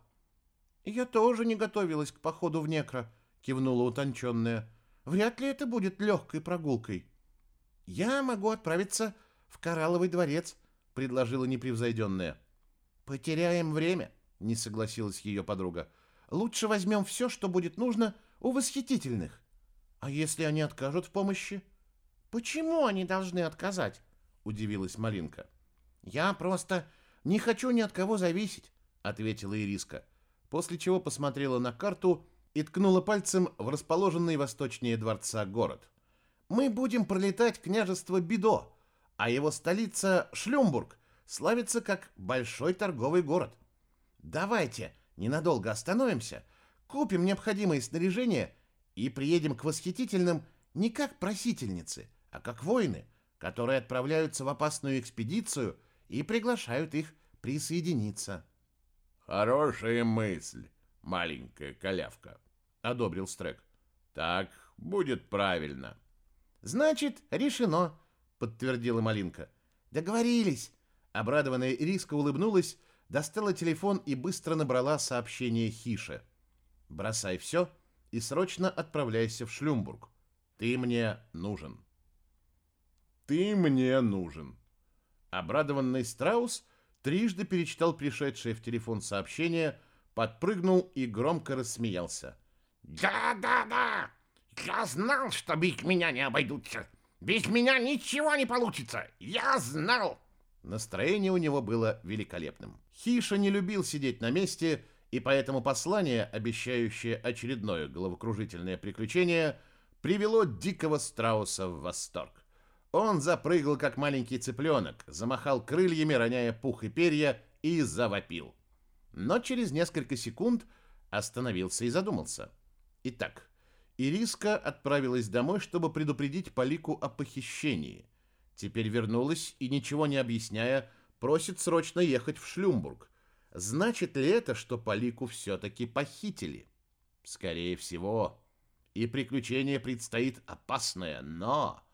«Я тоже не готовилась к походу в Некро», — кивнула утонченная. «Вряд ли это будет легкой прогулкой». «Я могу отправиться в Коралловый дворец», — предложила непревзойденная. «Потеряем время», — не согласилась ее подруга. «Лучше возьмем все, что будет нужно у восхитительных». «А если они откажут в помощи?» «Почему они должны отказать?» — удивилась Малинка. «Я просто не хочу ни от кого зависеть», — ответила Ириска после чего посмотрела на карту и ткнула пальцем в расположенный восточнее дворца город. «Мы будем пролетать княжество Бидо, а его столица Шлюмбург славится как большой торговый город. Давайте ненадолго остановимся, купим необходимое снаряжение и приедем к восхитительным не как просительницы, а как воины, которые отправляются в опасную экспедицию и приглашают их присоединиться». Хорошая мысль, маленькая колявка, одобрил Стрек. Так будет правильно. Значит, решено, подтвердила Малинка. Договорились. Обрадованная Ириска улыбнулась, достала телефон и быстро набрала сообщение Хише. Бросай все и срочно отправляйся в Шлюмбург. Ты мне нужен. Ты мне нужен. Обрадованный Страус трижды перечитал пришедшее в телефон сообщение, подпрыгнул и громко рассмеялся. «Да-да-да! Я знал, что без меня не обойдутся! Без меня ничего не получится! Я знал!» Настроение у него было великолепным. Хиша не любил сидеть на месте, и поэтому послание, обещающее очередное головокружительное приключение, привело дикого страуса в восторг. Он запрыгал, как маленький цыпленок, замахал крыльями, роняя пух и перья, и завопил. Но через несколько секунд остановился и задумался. Итак, Ириска отправилась домой, чтобы предупредить Полику о похищении. Теперь вернулась и, ничего не объясняя, просит срочно ехать в Шлюмбург. Значит ли это, что Полику все-таки похитили? Скорее всего. И приключение предстоит опасное, но...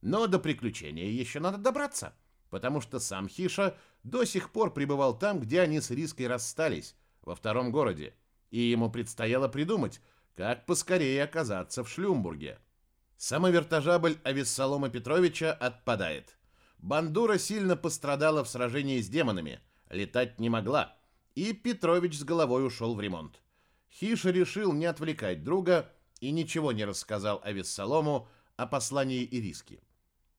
Но до приключения еще надо добраться, потому что сам Хиша до сих пор пребывал там, где они с Риской расстались, во втором городе, и ему предстояло придумать, как поскорее оказаться в Шлюмбурге. Самовертожабль Авессалома Петровича отпадает. Бандура сильно пострадала в сражении с демонами, летать не могла, и Петрович с головой ушел в ремонт. Хиша решил не отвлекать друга и ничего не рассказал Авессалому о послании Ириски.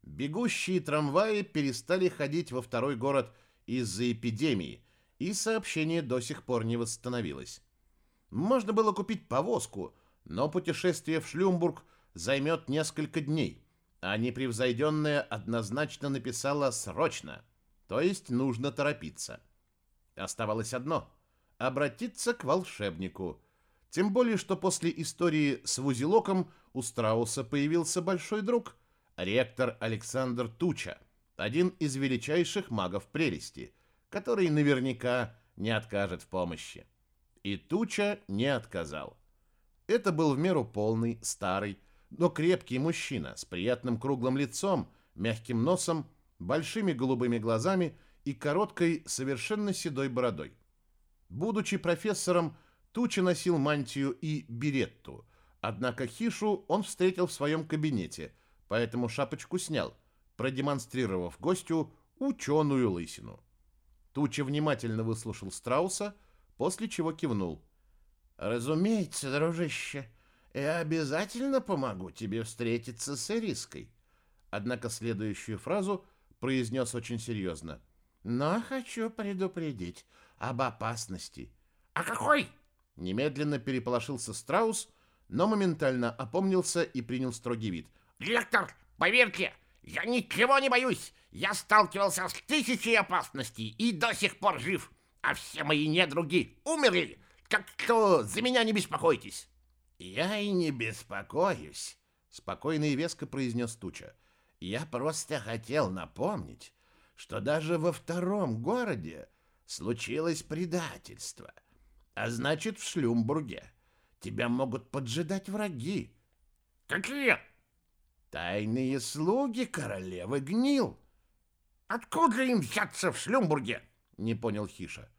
Бегущие трамваи перестали ходить во второй город из-за эпидемии, и сообщение до сих пор не восстановилось. Можно было купить повозку, но путешествие в Шлюмбург займет несколько дней, а непревзойденная однозначно написала «срочно», то есть нужно торопиться. Оставалось одно — обратиться к волшебнику. Тем более, что после истории с Вузелоком у Страуса появился большой друг — ректор Александр Туча, один из величайших магов прелести, который наверняка не откажет в помощи. И Туча не отказал. Это был в меру полный, старый, но крепкий мужчина с приятным круглым лицом, мягким носом, большими голубыми глазами и короткой, совершенно седой бородой. Будучи профессором, Туча носил мантию и беретту, однако Хишу он встретил в своем кабинете – поэтому шапочку снял, продемонстрировав гостю ученую лысину. Туча внимательно выслушал Страуса, после чего кивнул. «Разумеется, дружище, я обязательно помогу тебе встретиться с Эриской». Однако следующую фразу произнес очень серьезно. «Но хочу предупредить об опасности». «А какой?» Немедленно переполошился Страус, но моментально опомнился и принял строгий вид. Лектор, поверьте, я ничего не боюсь. Я сталкивался с тысячей опасностей и до сих пор жив. А все мои недруги умерли. Так что за меня не беспокойтесь. Я и не беспокоюсь, спокойно и веско произнес Туча. Я просто хотел напомнить, что даже во втором городе случилось предательство. А значит, в Шлюмбурге тебя могут поджидать враги. Какие? Тайные слуги королевы гнил. Откуда им взяться в Шлюмбурге? Не понял Хиша.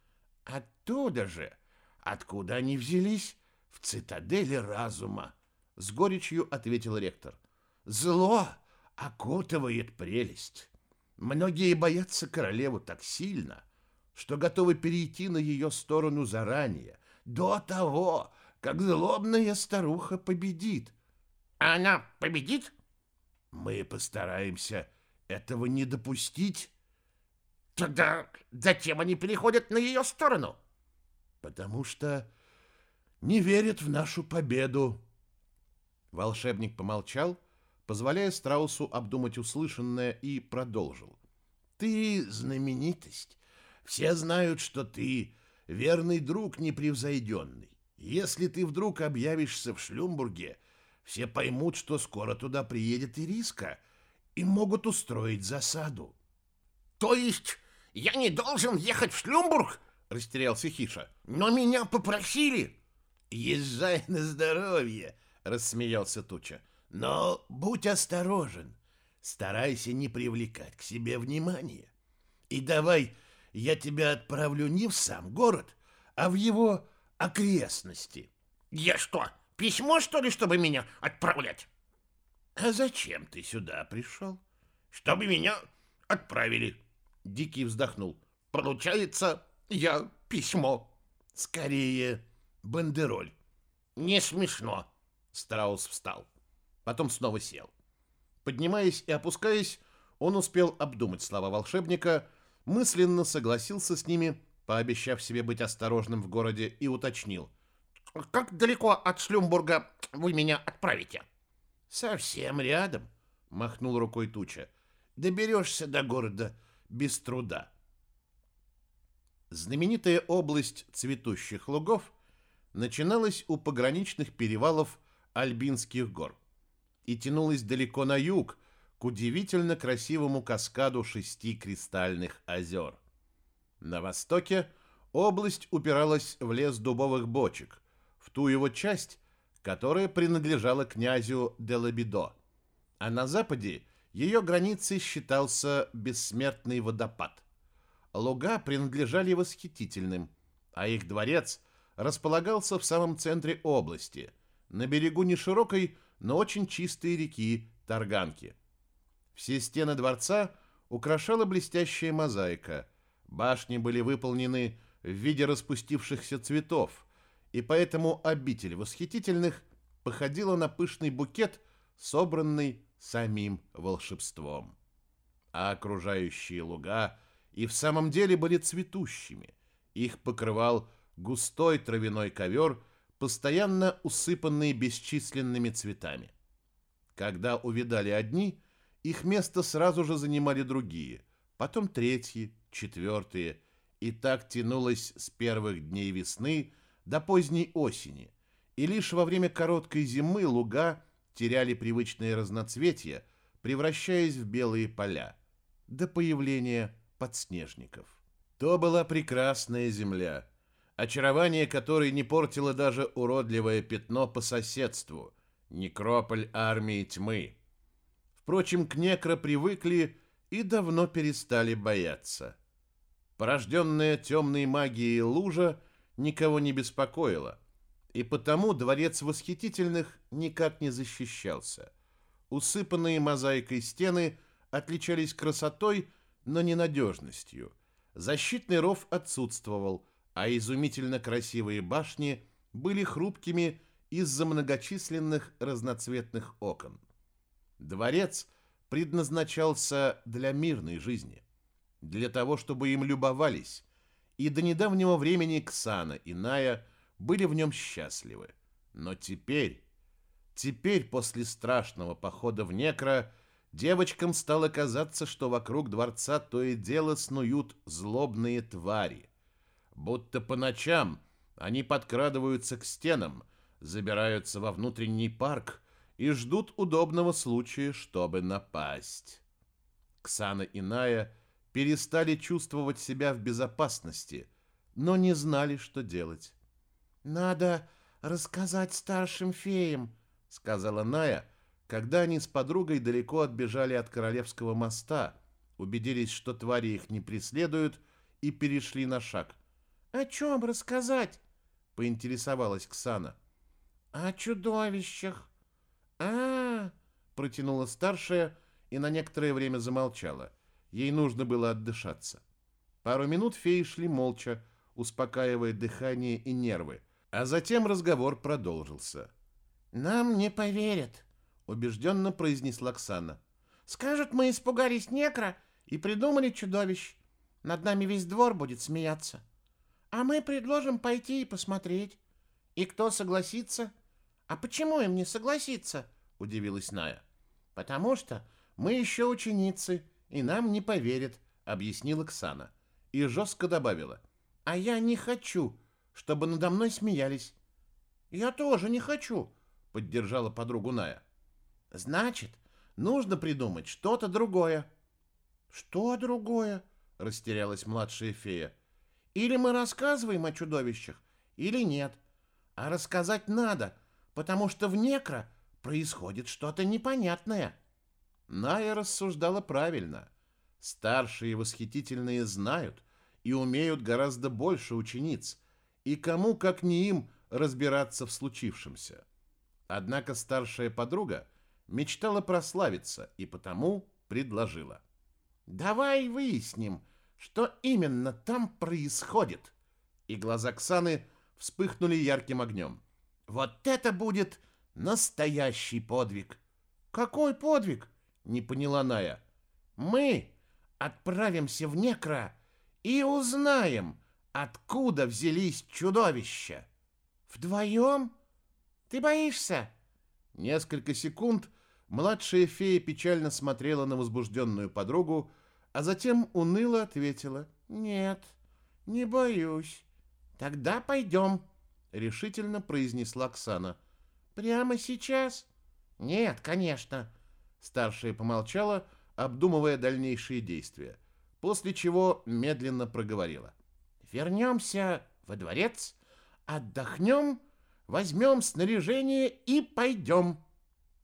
Оттуда же, откуда они взялись? В цитадели разума. С горечью ответил ректор. Зло окутывает прелесть. Многие боятся королеву так сильно, что готовы перейти на ее сторону заранее, до того, как злобная старуха победит. Она победит? Мы постараемся этого не допустить. Тогда зачем они переходят на ее сторону? Потому что не верят в нашу победу. Волшебник помолчал, позволяя Страусу обдумать услышанное, и продолжил. Ты знаменитость. Все знают, что ты верный друг непревзойденный. Если ты вдруг объявишься в Шлюмбурге, все поймут, что скоро туда приедет Ириска и могут устроить засаду. То есть я не должен ехать в Шлюмбург? Растерялся Хиша. Но меня попросили. Езжай на здоровье, рассмеялся Туча. Но будь осторожен. Старайся не привлекать к себе внимания. И давай я тебя отправлю не в сам город, а в его окрестности. Я что, Письмо, что ли, чтобы меня отправлять? А зачем ты сюда пришел? Чтобы меня отправили. Дикий вздохнул. Получается, я письмо. Скорее, бандероль. Не смешно. Страус встал. Потом снова сел. Поднимаясь и опускаясь, он успел обдумать слова волшебника, мысленно согласился с ними, пообещав себе быть осторожным в городе, и уточнил. Как далеко от Шлюмбурга вы меня отправите? Совсем рядом, махнул рукой Туча. Доберешься до города без труда. Знаменитая область цветущих лугов начиналась у пограничных перевалов Альбинских гор и тянулась далеко на юг, к удивительно красивому каскаду шести кристальных озер. На востоке область упиралась в лес дубовых бочек, ту его часть, которая принадлежала князю Делабидо, а на западе ее границей считался бессмертный водопад. Луга принадлежали восхитительным, а их дворец располагался в самом центре области, на берегу неширокой, но очень чистой реки Тарганки. Все стены дворца украшала блестящая мозаика. Башни были выполнены в виде распустившихся цветов, и поэтому обитель восхитительных походила на пышный букет, собранный самим волшебством. А окружающие луга и в самом деле были цветущими. Их покрывал густой травяной ковер, постоянно усыпанный бесчисленными цветами. Когда увидали одни, их место сразу же занимали другие, потом третьи, четвертые, и так тянулось с первых дней весны до поздней осени, и лишь во время короткой зимы луга теряли привычные разноцветия, превращаясь в белые поля, до появления подснежников. То была прекрасная земля, очарование которой не портило даже уродливое пятно по соседству, некрополь армии тьмы. Впрочем, к некро привыкли и давно перестали бояться. Порожденная темной магией лужа никого не беспокоила, и потому дворец восхитительных никак не защищался. Усыпанные мозаикой стены отличались красотой, но ненадежностью. Защитный ров отсутствовал, а изумительно красивые башни были хрупкими из-за многочисленных разноцветных окон. Дворец предназначался для мирной жизни – для того, чтобы им любовались, и до недавнего времени Ксана и Ная были в нем счастливы. Но теперь, теперь после страшного похода в Некро, девочкам стало казаться, что вокруг дворца то и дело снуют злобные твари. Будто по ночам они подкрадываются к стенам, забираются во внутренний парк и ждут удобного случая, чтобы напасть. Ксана и Ная – перестали чувствовать себя в безопасности, но не знали, что делать. «Надо рассказать старшим феям», — сказала Ная, когда они с подругой далеко отбежали от Королевского моста, убедились, что твари их не преследуют, и перешли на шаг. «О чем рассказать?» — поинтересовалась Ксана. «О чудовищах». «А-а-а!» — протянула старшая и на некоторое время замолчала. Ей нужно было отдышаться. Пару минут феи шли молча, успокаивая дыхание и нервы, а затем разговор продолжился. «Нам не поверят», — убежденно произнесла Оксана. «Скажут, мы испугались некра и придумали чудовищ. Над нами весь двор будет смеяться. А мы предложим пойти и посмотреть. И кто согласится? А почему им не согласиться?» — удивилась Ная. «Потому что мы еще ученицы, и нам не поверят», — объяснила Ксана. И жестко добавила. «А я не хочу, чтобы надо мной смеялись». «Я тоже не хочу», — поддержала подругу Ная. «Значит, нужно придумать что-то другое». «Что другое?» — растерялась младшая фея. «Или мы рассказываем о чудовищах, или нет. А рассказать надо, потому что в некро происходит что-то непонятное». Ная рассуждала правильно. Старшие восхитительные знают и умеют гораздо больше учениц, и кому, как не им, разбираться в случившемся. Однако старшая подруга мечтала прославиться и потому предложила. «Давай выясним, что именно там происходит». И глаза Ксаны вспыхнули ярким огнем. «Вот это будет настоящий подвиг!» «Какой подвиг?» Не поняла Ная. Мы отправимся в Некро и узнаем, откуда взялись чудовища. Вдвоем? Ты боишься? Несколько секунд младшая фея печально смотрела на возбужденную подругу, а затем уныло ответила. Нет, не боюсь. Тогда пойдем, решительно произнесла Оксана. Прямо сейчас? Нет, конечно. Старшая помолчала, обдумывая дальнейшие действия, после чего медленно проговорила. «Вернемся во дворец, отдохнем, возьмем снаряжение и пойдем».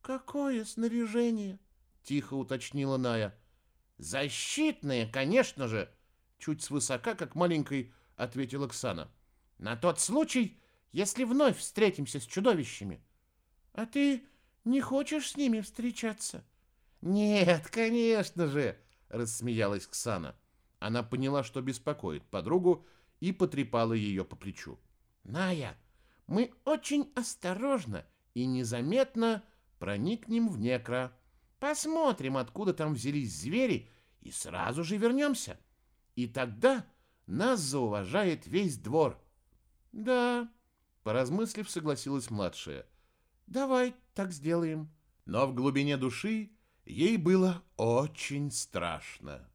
«Какое снаряжение?» — тихо уточнила Ная. «Защитное, конечно же!» Чуть свысока, как маленькой, ответила Оксана. «На тот случай, если вновь встретимся с чудовищами». «А ты Не хочешь с ними встречаться? Нет, конечно же, рассмеялась Ксана. Она поняла, что беспокоит подругу, и потрепала ее по плечу. Ная, мы очень осторожно и незаметно проникнем в некро. Посмотрим, откуда там взялись звери, и сразу же вернемся. И тогда нас зауважает весь двор. Да, поразмыслив, согласилась младшая. Давай так сделаем. Но в глубине души ей было очень страшно.